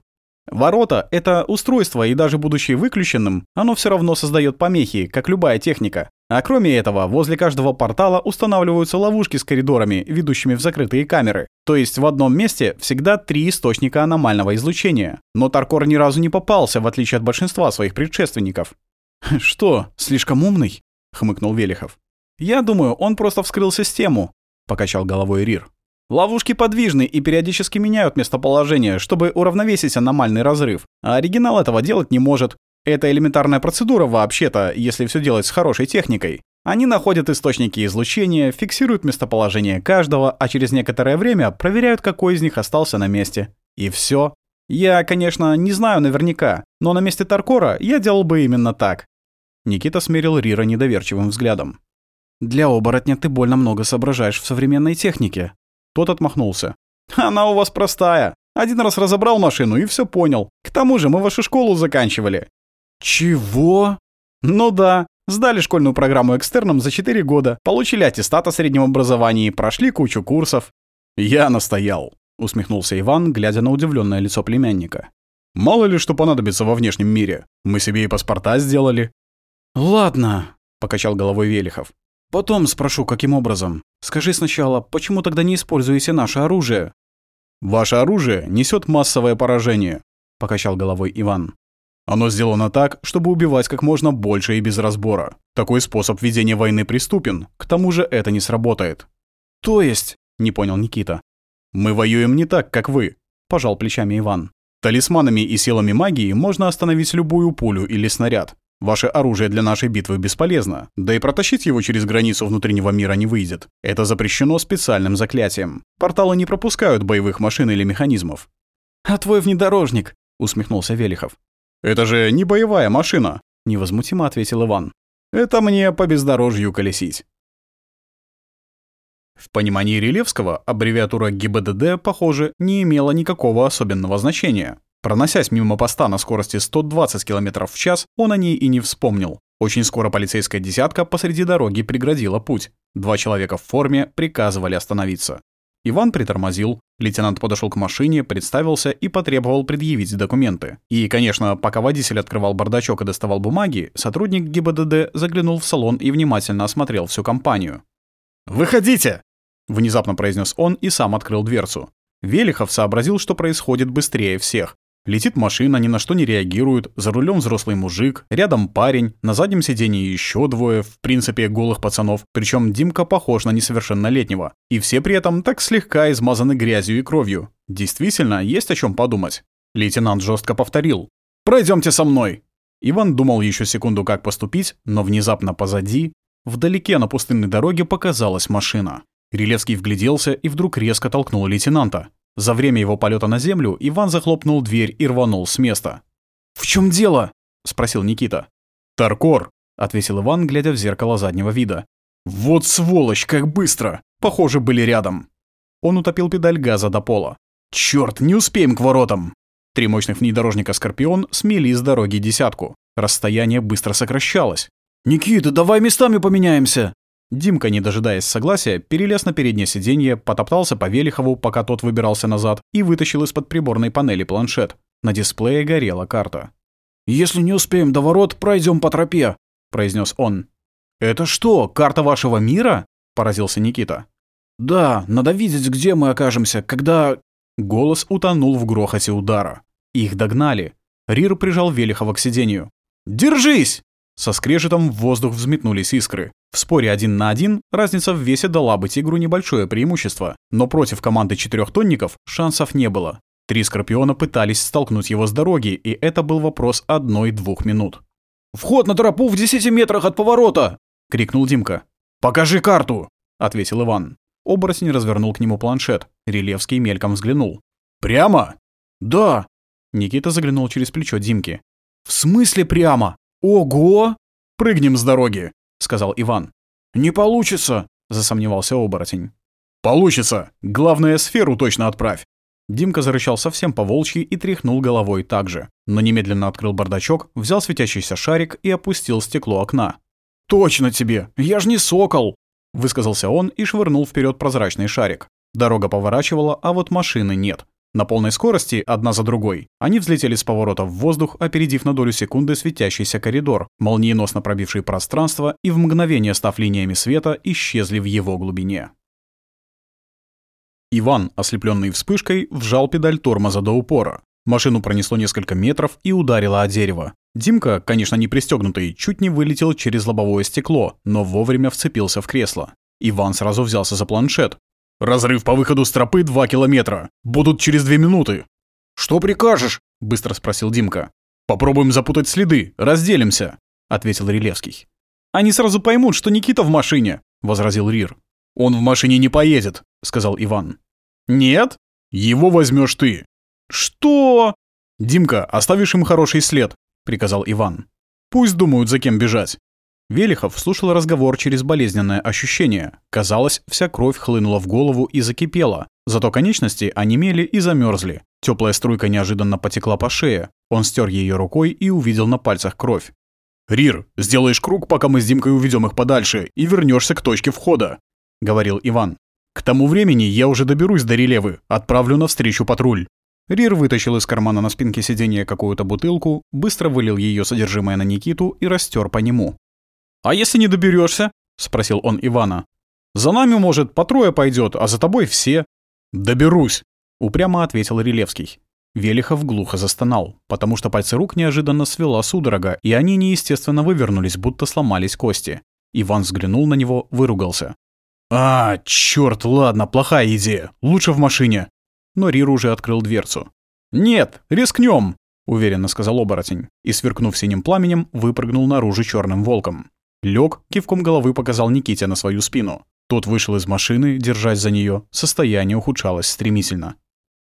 «Ворота — это устройство, и даже будучи выключенным, оно все равно создает помехи, как любая техника. А кроме этого, возле каждого портала устанавливаются ловушки с коридорами, ведущими в закрытые камеры. То есть в одном месте всегда три источника аномального излучения. Но Таркор ни разу не попался, в отличие от большинства своих предшественников. «Что, слишком умный?» — хмыкнул Велихов. «Я думаю, он просто вскрыл систему», — покачал головой Рир. Ловушки подвижны и периодически меняют местоположение, чтобы уравновесить аномальный разрыв, а оригинал этого делать не может. Это элементарная процедура вообще-то, если все делать с хорошей техникой. Они находят источники излучения, фиксируют местоположение каждого, а через некоторое время проверяют, какой из них остался на месте. И все. Я, конечно, не знаю наверняка, но на месте Таркора я делал бы именно так. Никита смерил Рира недоверчивым взглядом. «Для оборотня ты больно много соображаешь в современной технике». Тот отмахнулся. «Она у вас простая. Один раз разобрал машину и все понял. К тому же мы вашу школу заканчивали». «Чего?» «Ну да. Сдали школьную программу экстерном за 4 года, получили аттестат о среднем образовании, прошли кучу курсов». «Я настоял», — усмехнулся Иван, глядя на удивленное лицо племянника. «Мало ли что понадобится во внешнем мире. Мы себе и паспорта сделали». «Ладно», — покачал головой Велихов. «Потом спрошу, каким образом. Скажи сначала, почему тогда не используете наше оружие?» «Ваше оружие несет массовое поражение», — покачал головой Иван. «Оно сделано так, чтобы убивать как можно больше и без разбора. Такой способ ведения войны преступен, к тому же это не сработает». «То есть?» — не понял Никита. «Мы воюем не так, как вы», — пожал плечами Иван. «Талисманами и силами магии можно остановить любую пулю или снаряд. Ваше оружие для нашей битвы бесполезно, да и протащить его через границу внутреннего мира не выйдет. Это запрещено специальным заклятием. Порталы не пропускают боевых машин или механизмов». «А твой внедорожник?» — усмехнулся Велихов. «Это же не боевая машина», — невозмутимо ответил Иван. «Это мне по бездорожью колесить». В понимании Рилевского аббревиатура ГИБДД, похоже, не имела никакого особенного значения. Проносясь мимо поста на скорости 120 км в час, он о ней и не вспомнил. Очень скоро полицейская десятка посреди дороги преградила путь. Два человека в форме приказывали остановиться. Иван притормозил, лейтенант подошел к машине, представился и потребовал предъявить документы. И, конечно, пока водитель открывал бардачок и доставал бумаги, сотрудник ГИБДД заглянул в салон и внимательно осмотрел всю компанию. «Выходите!» — внезапно произнес он и сам открыл дверцу. Велихов сообразил, что происходит быстрее всех. Летит машина, ни на что не реагирует, за рулем взрослый мужик, рядом парень, на заднем сидении еще двое, в принципе, голых пацанов, причем Димка похож на несовершеннолетнего. И все при этом так слегка измазаны грязью и кровью. Действительно, есть о чем подумать. Лейтенант жестко повторил. Пройдемте со мной!» Иван думал еще секунду, как поступить, но внезапно позади, вдалеке на пустынной дороге показалась машина. Рилевский вгляделся и вдруг резко толкнул лейтенанта. За время его полета на землю Иван захлопнул дверь и рванул с места. «В чем дело?» — спросил Никита. «Таркор», — ответил Иван, глядя в зеркало заднего вида. «Вот сволочь, как быстро! Похоже, были рядом». Он утопил педаль газа до пола. «Чёрт, не успеем к воротам!» Три мощных внедорожника «Скорпион» смели с дороги десятку. Расстояние быстро сокращалось. «Никита, давай местами поменяемся!» Димка, не дожидаясь согласия, перелез на переднее сиденье, потоптался по Велихову, пока тот выбирался назад, и вытащил из-под приборной панели планшет. На дисплее горела карта. «Если не успеем до ворот, пройдем по тропе», — произнес он. «Это что, карта вашего мира?» — поразился Никита. «Да, надо видеть, где мы окажемся, когда...» Голос утонул в грохоте удара. Их догнали. Рир прижал Велихова к сиденью. «Держись!» Со скрежетом в воздух взметнулись искры. В споре один на один разница в весе дала бы тигру небольшое преимущество, но против команды четырехтонников шансов не было. Три скорпиона пытались столкнуть его с дороги, и это был вопрос одной-двух минут. «Вход на тропу в десяти метрах от поворота!» — крикнул Димка. «Покажи карту!» — ответил Иван. Оборотень развернул к нему планшет. Релевский мельком взглянул. «Прямо?» «Да». Никита заглянул через плечо Димки. «В смысле прямо? Ого!» «Прыгнем с дороги!» — сказал Иван. «Не получится», — засомневался оборотень. «Получится! Главное, сферу точно отправь!» Димка зарычал совсем по-волчьи и тряхнул головой так же, но немедленно открыл бардачок, взял светящийся шарик и опустил стекло окна. «Точно тебе! Я ж не сокол!» — высказался он и швырнул вперед прозрачный шарик. Дорога поворачивала, а вот машины нет. На полной скорости, одна за другой, они взлетели с поворота в воздух, опередив на долю секунды светящийся коридор, молниеносно пробивший пространство и в мгновение став линиями света, исчезли в его глубине. Иван, ослепленный вспышкой, вжал педаль тормоза до упора. Машину пронесло несколько метров и ударило о дерево. Димка, конечно, не пристегнутый, чуть не вылетел через лобовое стекло, но вовремя вцепился в кресло. Иван сразу взялся за планшет. Разрыв по выходу с тропы 2 километра. Будут через 2 минуты. «Что прикажешь?» — быстро спросил Димка. «Попробуем запутать следы, разделимся», — ответил Рилевский. «Они сразу поймут, что Никита в машине», — возразил Рир. «Он в машине не поедет», — сказал Иван. «Нет?» «Его возьмешь ты». «Что?» «Димка, оставишь им хороший след», — приказал Иван. «Пусть думают, за кем бежать». Велихов слушал разговор через болезненное ощущение. Казалось, вся кровь хлынула в голову и закипела. Зато конечности онемели и замерзли. Теплая струйка неожиданно потекла по шее. Он стер ее рукой и увидел на пальцах кровь. «Рир, сделаешь круг, пока мы с Димкой уведем их подальше, и вернешься к точке входа», — говорил Иван. «К тому времени я уже доберусь до релевы, отправлю навстречу патруль». Рир вытащил из кармана на спинке сиденья какую-то бутылку, быстро вылил ее содержимое на Никиту и растер по нему. «А если не доберешься? спросил он Ивана. «За нами, может, по трое пойдет, а за тобой все». «Доберусь», — упрямо ответил Рилевский. Велихов глухо застонал, потому что пальцы рук неожиданно свела судорога, и они неестественно вывернулись, будто сломались кости. Иван взглянул на него, выругался. «А, чёрт, ладно, плохая идея. Лучше в машине». Но Рир уже открыл дверцу. «Нет, рискнем, уверенно сказал оборотень, и, сверкнув синим пламенем, выпрыгнул наружу черным волком. Лег, кивком головы показал Никите на свою спину. Тот вышел из машины, держась за нее. Состояние ухудшалось стремительно.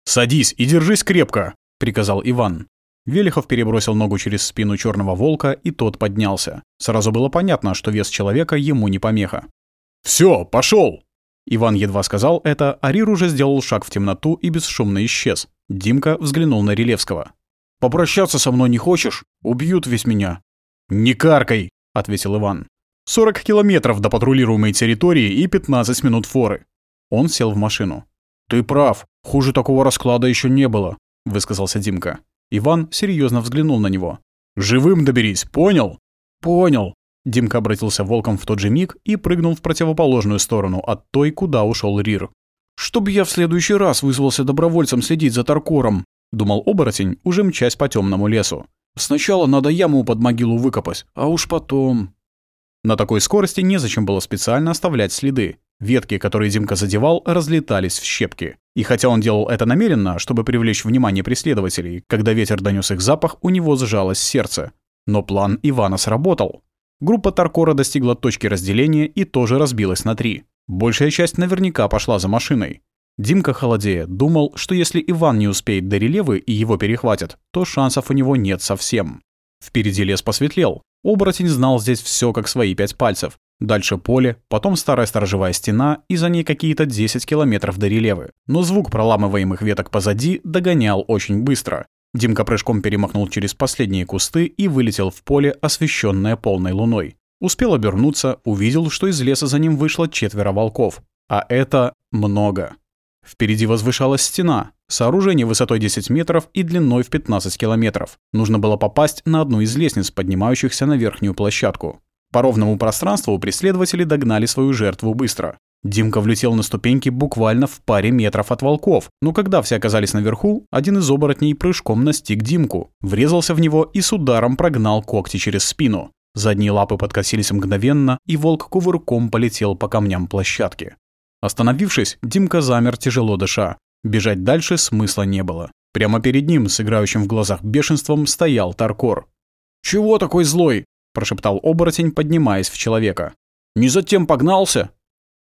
«Садись и держись крепко», — приказал Иван. Велихов перебросил ногу через спину черного волка, и тот поднялся. Сразу было понятно, что вес человека ему не помеха. Все, пошел! Иван едва сказал это, а Рир уже сделал шаг в темноту и бесшумно исчез. Димка взглянул на Рилевского. «Попрощаться со мной не хочешь? Убьют весь меня». «Не каркай!» — ответил Иван. «40 километров до патрулируемой территории и 15 минут форы». Он сел в машину. «Ты прав. Хуже такого расклада еще не было», — высказался Димка. Иван серьезно взглянул на него. «Живым доберись, понял?» «Понял». Димка обратился волком в тот же миг и прыгнул в противоположную сторону от той, куда ушел Рир. «Чтоб я в следующий раз вызвался добровольцем следить за Таркором», — думал оборотень, уже мчась по темному лесу. «Сначала надо яму под могилу выкопать, а уж потом...» На такой скорости незачем было специально оставлять следы. Ветки, которые Димка задевал, разлетались в щепки. И хотя он делал это намеренно, чтобы привлечь внимание преследователей, когда ветер донес их запах, у него сжалось сердце. Но план Ивана сработал. Группа Таркора достигла точки разделения и тоже разбилась на три. Большая часть наверняка пошла за машиной. Димка холодея думал, что если Иван не успеет до релевы и его перехватят, то шансов у него нет совсем. Впереди лес посветлел. Оборотень знал здесь все как свои пять пальцев. Дальше поле, потом старая сторожевая стена и за ней какие-то 10 километров до релевы. Но звук проламываемых веток позади догонял очень быстро. Димка прыжком перемахнул через последние кусты и вылетел в поле, освещенное полной луной. Успел обернуться, увидел, что из леса за ним вышло четверо волков. А это много. Впереди возвышалась стена, сооружение высотой 10 метров и длиной в 15 километров. Нужно было попасть на одну из лестниц, поднимающихся на верхнюю площадку. По ровному пространству преследователи догнали свою жертву быстро. Димка влетел на ступеньки буквально в паре метров от волков, но когда все оказались наверху, один из оборотней прыжком настиг Димку, врезался в него и с ударом прогнал когти через спину. Задние лапы подкосились мгновенно, и волк кувырком полетел по камням площадки. Остановившись, Димка замер, тяжело дыша. Бежать дальше смысла не было. Прямо перед ним, с играющим в глазах бешенством, стоял Таркор. «Чего такой злой?» прошептал оборотень, поднимаясь в человека. «Не затем погнался?»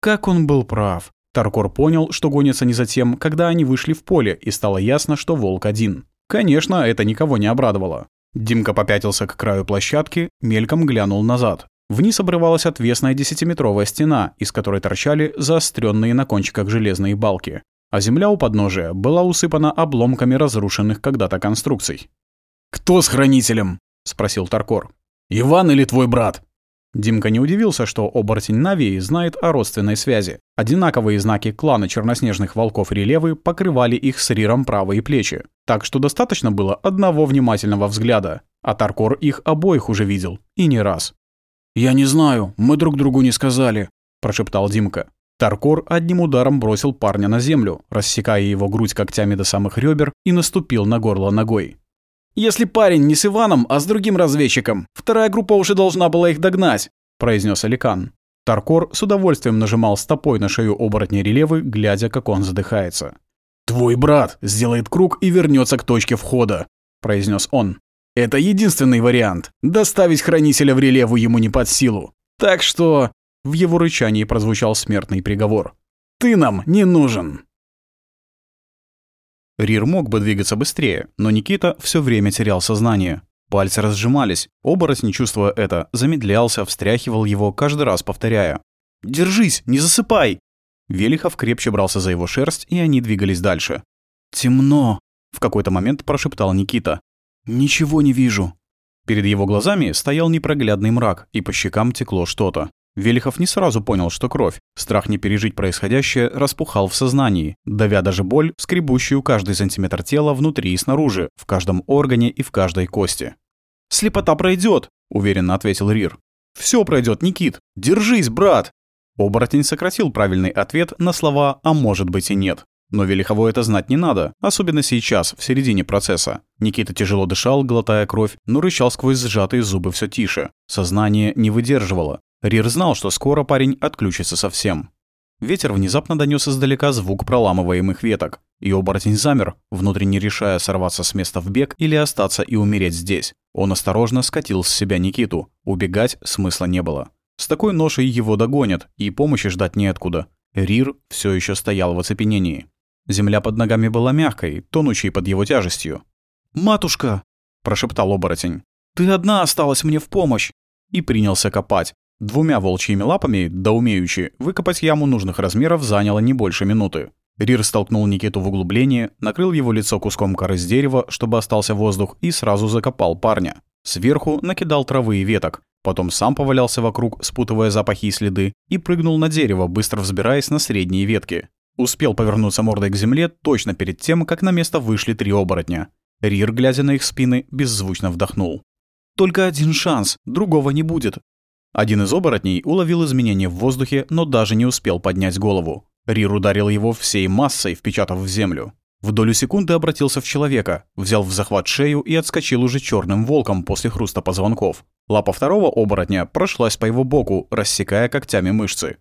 Как он был прав. Таркор понял, что гонится не за тем, когда они вышли в поле, и стало ясно, что волк один. Конечно, это никого не обрадовало. Димка попятился к краю площадки, мельком глянул назад. Вниз обрывалась отвесная десятиметровая стена, из которой торчали заостренные на кончиках железные балки. А земля у подножия была усыпана обломками разрушенных когда-то конструкций. «Кто с хранителем?» — спросил Таркор. «Иван или твой брат?» Димка не удивился, что оборотень Навии знает о родственной связи. Одинаковые знаки клана черноснежных волков Релевы покрывали их с Риром правые плечи. Так что достаточно было одного внимательного взгляда. А Таркор их обоих уже видел. И не раз. «Я не знаю, мы друг другу не сказали», – прошептал Димка. Таркор одним ударом бросил парня на землю, рассекая его грудь когтями до самых ребер и наступил на горло ногой. «Если парень не с Иваном, а с другим разведчиком, вторая группа уже должна была их догнать», — произнес Аликан. Таркор с удовольствием нажимал стопой на шею оборотня релевы, глядя, как он задыхается. «Твой брат сделает круг и вернется к точке входа», — произнес он. «Это единственный вариант. Доставить хранителя в релеву ему не под силу. Так что...» В его рычании прозвучал смертный приговор. «Ты нам не нужен!» Рир мог бы двигаться быстрее, но Никита все время терял сознание. Пальцы разжимались. Оборотень, чувствуя это, замедлялся, встряхивал его, каждый раз повторяя. «Держись, не засыпай!» Велихов крепче брался за его шерсть, и они двигались дальше. «Темно!» — в какой-то момент прошептал Никита. «Ничего не вижу». Перед его глазами стоял непроглядный мрак, и по щекам текло что-то. Велихов не сразу понял, что кровь. Страх не пережить происходящее распухал в сознании, давя даже боль, скребущую каждый сантиметр тела внутри и снаружи, в каждом органе и в каждой кости. «Слепота пройдет, уверенно ответил Рир. Все пройдет, Никит. Держись, брат!» Оборотень сократил правильный ответ на слова «а может быть и нет». Но Велихову это знать не надо, особенно сейчас, в середине процесса. Никита тяжело дышал, глотая кровь, но рычал сквозь сжатые зубы все тише. Сознание не выдерживало. Рир знал, что скоро парень отключится совсем. Ветер внезапно донес издалека звук проламываемых веток, и оборотень замер, внутренне решая сорваться с места в бег или остаться и умереть здесь. Он осторожно скатил с себя Никиту. Убегать смысла не было. С такой ношей его догонят, и помощи ждать неоткуда. Рир все еще стоял в оцепенении. Земля под ногами была мягкой, тонущей под его тяжестью. «Матушка!» – прошептал оборотень. «Ты одна осталась мне в помощь!» И принялся копать, Двумя волчьими лапами, да умеючи, выкопать яму нужных размеров заняло не больше минуты. Рир столкнул Никиту в углубление, накрыл его лицо куском коры с дерева, чтобы остался воздух, и сразу закопал парня. Сверху накидал травы и веток, потом сам повалялся вокруг, спутывая запахи и следы, и прыгнул на дерево, быстро взбираясь на средние ветки. Успел повернуться мордой к земле точно перед тем, как на место вышли три оборотня. Рир, глядя на их спины, беззвучно вдохнул. «Только один шанс, другого не будет», один из оборотней уловил изменения в воздухе, но даже не успел поднять голову. Рир ударил его всей массой, впечатав в землю. В долю секунды обратился в человека, взял в захват шею и отскочил уже черным волком после хруста позвонков. Лапа второго оборотня прошлась по его боку, рассекая когтями мышцы.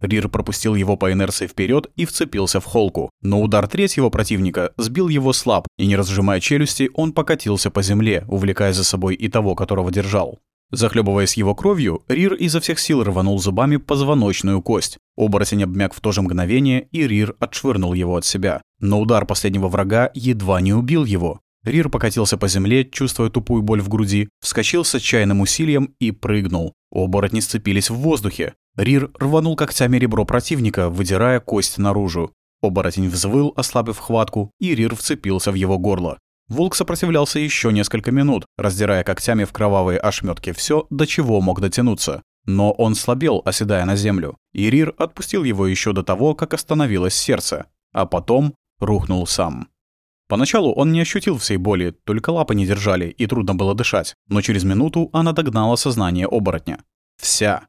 Рир пропустил его по инерции вперед и вцепился в холку. Но удар третьего противника сбил его слаб, и не разжимая челюсти, он покатился по земле, увлекая за собой и того, которого держал. Захлебываясь его кровью, Рир изо всех сил рванул зубами позвоночную кость. Оборотень обмяк в то же мгновение, и Рир отшвырнул его от себя. Но удар последнего врага едва не убил его. Рир покатился по земле, чувствуя тупую боль в груди, вскочил с отчаянным усилием и прыгнул. Оборотни сцепились в воздухе. Рир рванул когтями ребро противника, выдирая кость наружу. Оборотень взвыл, ослабив хватку, и Рир вцепился в его горло. Волк сопротивлялся еще несколько минут, раздирая когтями в кровавые ошметки все, до чего мог дотянуться. Но он слабел, оседая на землю, и Рир отпустил его еще до того, как остановилось сердце, а потом рухнул сам. Поначалу он не ощутил всей боли, только лапы не держали, и трудно было дышать, но через минуту она догнала сознание оборотня. Вся.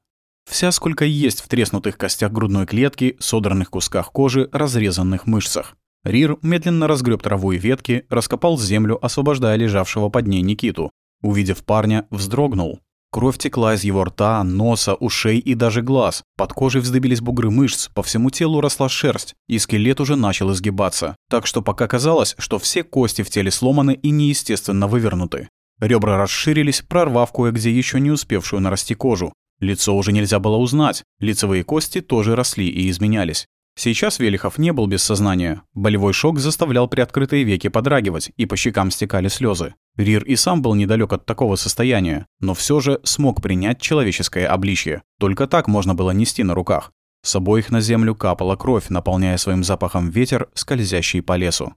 Вся, сколько есть в треснутых костях грудной клетки, содранных кусках кожи, разрезанных мышцах. Рир медленно разгреб траву и ветки, раскопал землю, освобождая лежавшего под ней Никиту. Увидев парня, вздрогнул. Кровь текла из его рта, носа, ушей и даже глаз. Под кожей вздыбились бугры мышц, по всему телу росла шерсть, и скелет уже начал изгибаться. Так что пока казалось, что все кости в теле сломаны и неестественно вывернуты. Ребра расширились, прорвав кое-где еще не успевшую нарасти кожу. Лицо уже нельзя было узнать, лицевые кости тоже росли и изменялись. Сейчас Велихов не был без сознания. Болевой шок заставлял приоткрытые веки подрагивать, и по щекам стекали слезы. Рир и сам был недалек от такого состояния, но все же смог принять человеческое обличье. Только так можно было нести на руках. С обоих на землю капала кровь, наполняя своим запахом ветер, скользящий по лесу.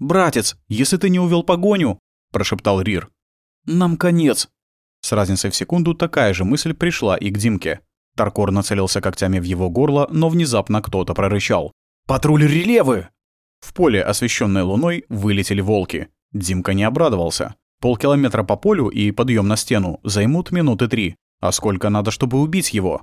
«Братец, если ты не увел погоню!» – прошептал Рир. «Нам конец!» С разницей в секунду такая же мысль пришла и к Димке. Таркор нацелился когтями в его горло, но внезапно кто-то прорычал. «Патруль релевы!» В поле, освещенное луной, вылетели волки. Димка не обрадовался. Полкилометра по полю и подъем на стену займут минуты три. А сколько надо, чтобы убить его?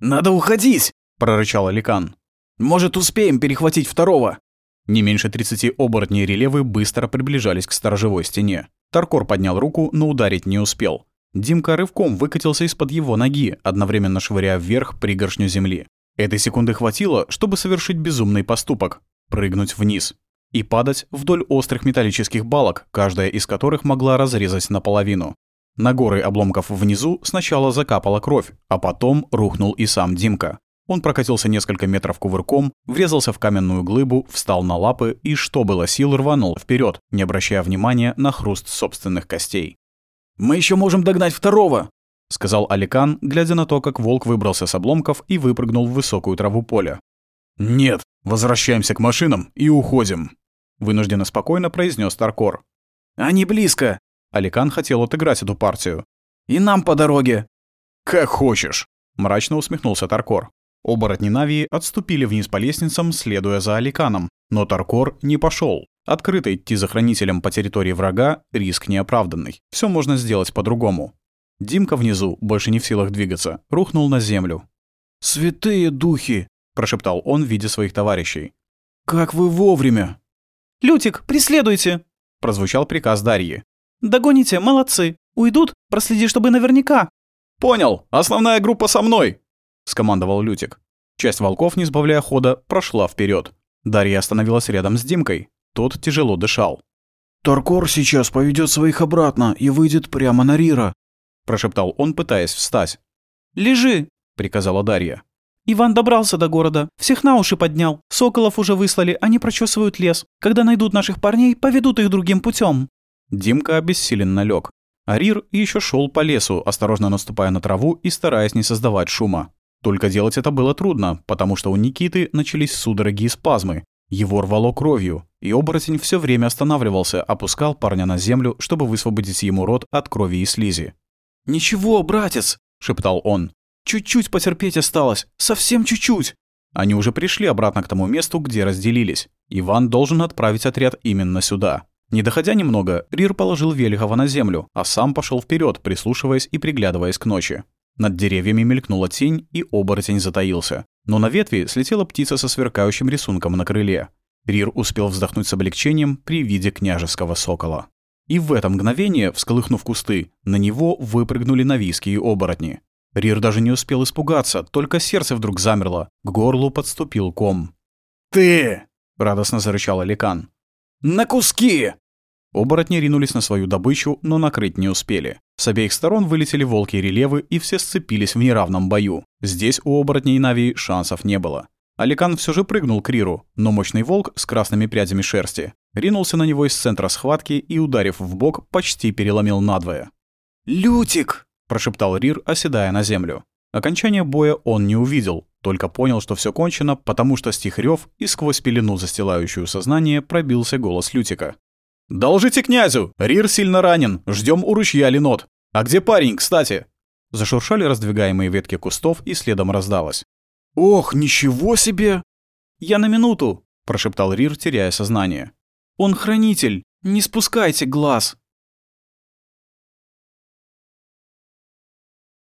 «Надо уходить!» — прорычал Аликан. «Может, успеем перехватить второго?» Не меньше 30 оборотней релевы быстро приближались к сторожевой стене. Таркор поднял руку, но ударить не успел. Димка рывком выкатился из-под его ноги, одновременно швыряя вверх пригоршню земли. Этой секунды хватило, чтобы совершить безумный поступок — прыгнуть вниз и падать вдоль острых металлических балок, каждая из которых могла разрезать наполовину. На горы обломков внизу сначала закапала кровь, а потом рухнул и сам Димка. Он прокатился несколько метров кувырком, врезался в каменную глыбу, встал на лапы и, что было сил, рванул вперед, не обращая внимания на хруст собственных костей. «Мы еще можем догнать второго!» — сказал Аликан, глядя на то, как волк выбрался с обломков и выпрыгнул в высокую траву поля. «Нет, возвращаемся к машинам и уходим», — вынужденно спокойно произнес Таркор. «Они близко!» Аликан хотел отыграть эту партию. «И нам по дороге!» «Как хочешь!» — мрачно усмехнулся Таркор. Оборотни Навии отступили вниз по лестницам, следуя за Аликаном, но Таркор не пошел. Открыто идти за хранителем по территории врага — риск неоправданный. Все можно сделать по-другому. Димка внизу, больше не в силах двигаться, рухнул на землю. «Святые духи!» — прошептал он, видя своих товарищей. «Как вы вовремя!» «Лютик, преследуйте!» — прозвучал приказ Дарьи. «Догоните, молодцы! Уйдут, проследи, чтобы наверняка!» «Понял! Основная группа со мной!» — скомандовал Лютик. Часть волков, не сбавляя хода, прошла вперед. Дарья остановилась рядом с Димкой. Тот тяжело дышал. «Таркор сейчас поведет своих обратно и выйдет прямо на Рира», — прошептал он, пытаясь встать. «Лежи!» — приказала Дарья. Иван добрался до города, всех на уши поднял. Соколов уже выслали, они прочесывают лес. Когда найдут наших парней, поведут их другим путем. Димка обессиленно лег. Арир еще шел по лесу, осторожно наступая на траву и стараясь не создавать шума. Только делать это было трудно, потому что у Никиты начались судороги и спазмы. Его рвало кровью, и оборотень все время останавливался, опускал парня на землю, чтобы высвободить ему рот от крови и слизи. «Ничего, братец!» — шептал он. Чуть-чуть потерпеть осталось, совсем чуть-чуть. Они уже пришли обратно к тому месту, где разделились. Иван должен отправить отряд именно сюда. Не доходя немного, Рир положил Велихова на землю, а сам пошел вперед, прислушиваясь и приглядываясь к ночи. Над деревьями мелькнула тень, и оборотень затаился. Но на ветви слетела птица со сверкающим рисунком на крыле. Рир успел вздохнуть с облегчением при виде княжеского сокола. И в это мгновение, всколыхнув кусты, на него выпрыгнули навийские оборотни. Рир даже не успел испугаться, только сердце вдруг замерло, к горлу подступил ком. «Ты!» — радостно зарычал Аликан. «На куски!» Оборотни ринулись на свою добычу, но накрыть не успели. С обеих сторон вылетели волки и релевы, и все сцепились в неравном бою. Здесь у оборотней и Нави шансов не было. Аликан все же прыгнул к Риру, но мощный волк с красными прядями шерсти ринулся на него из центра схватки и, ударив в бок, почти переломил надвое. «Лютик!» прошептал Рир, оседая на землю. Окончание боя он не увидел, только понял, что все кончено, потому что стих рёв, и сквозь пелену, застилающую сознание, пробился голос Лютика. «Должите князю! Рир сильно ранен! Ждем у ручья Ленот! А где парень, кстати?» Зашуршали раздвигаемые ветки кустов, и следом раздалось. «Ох, ничего себе!» «Я на минуту!» – прошептал Рир, теряя сознание. «Он хранитель! Не спускайте глаз!»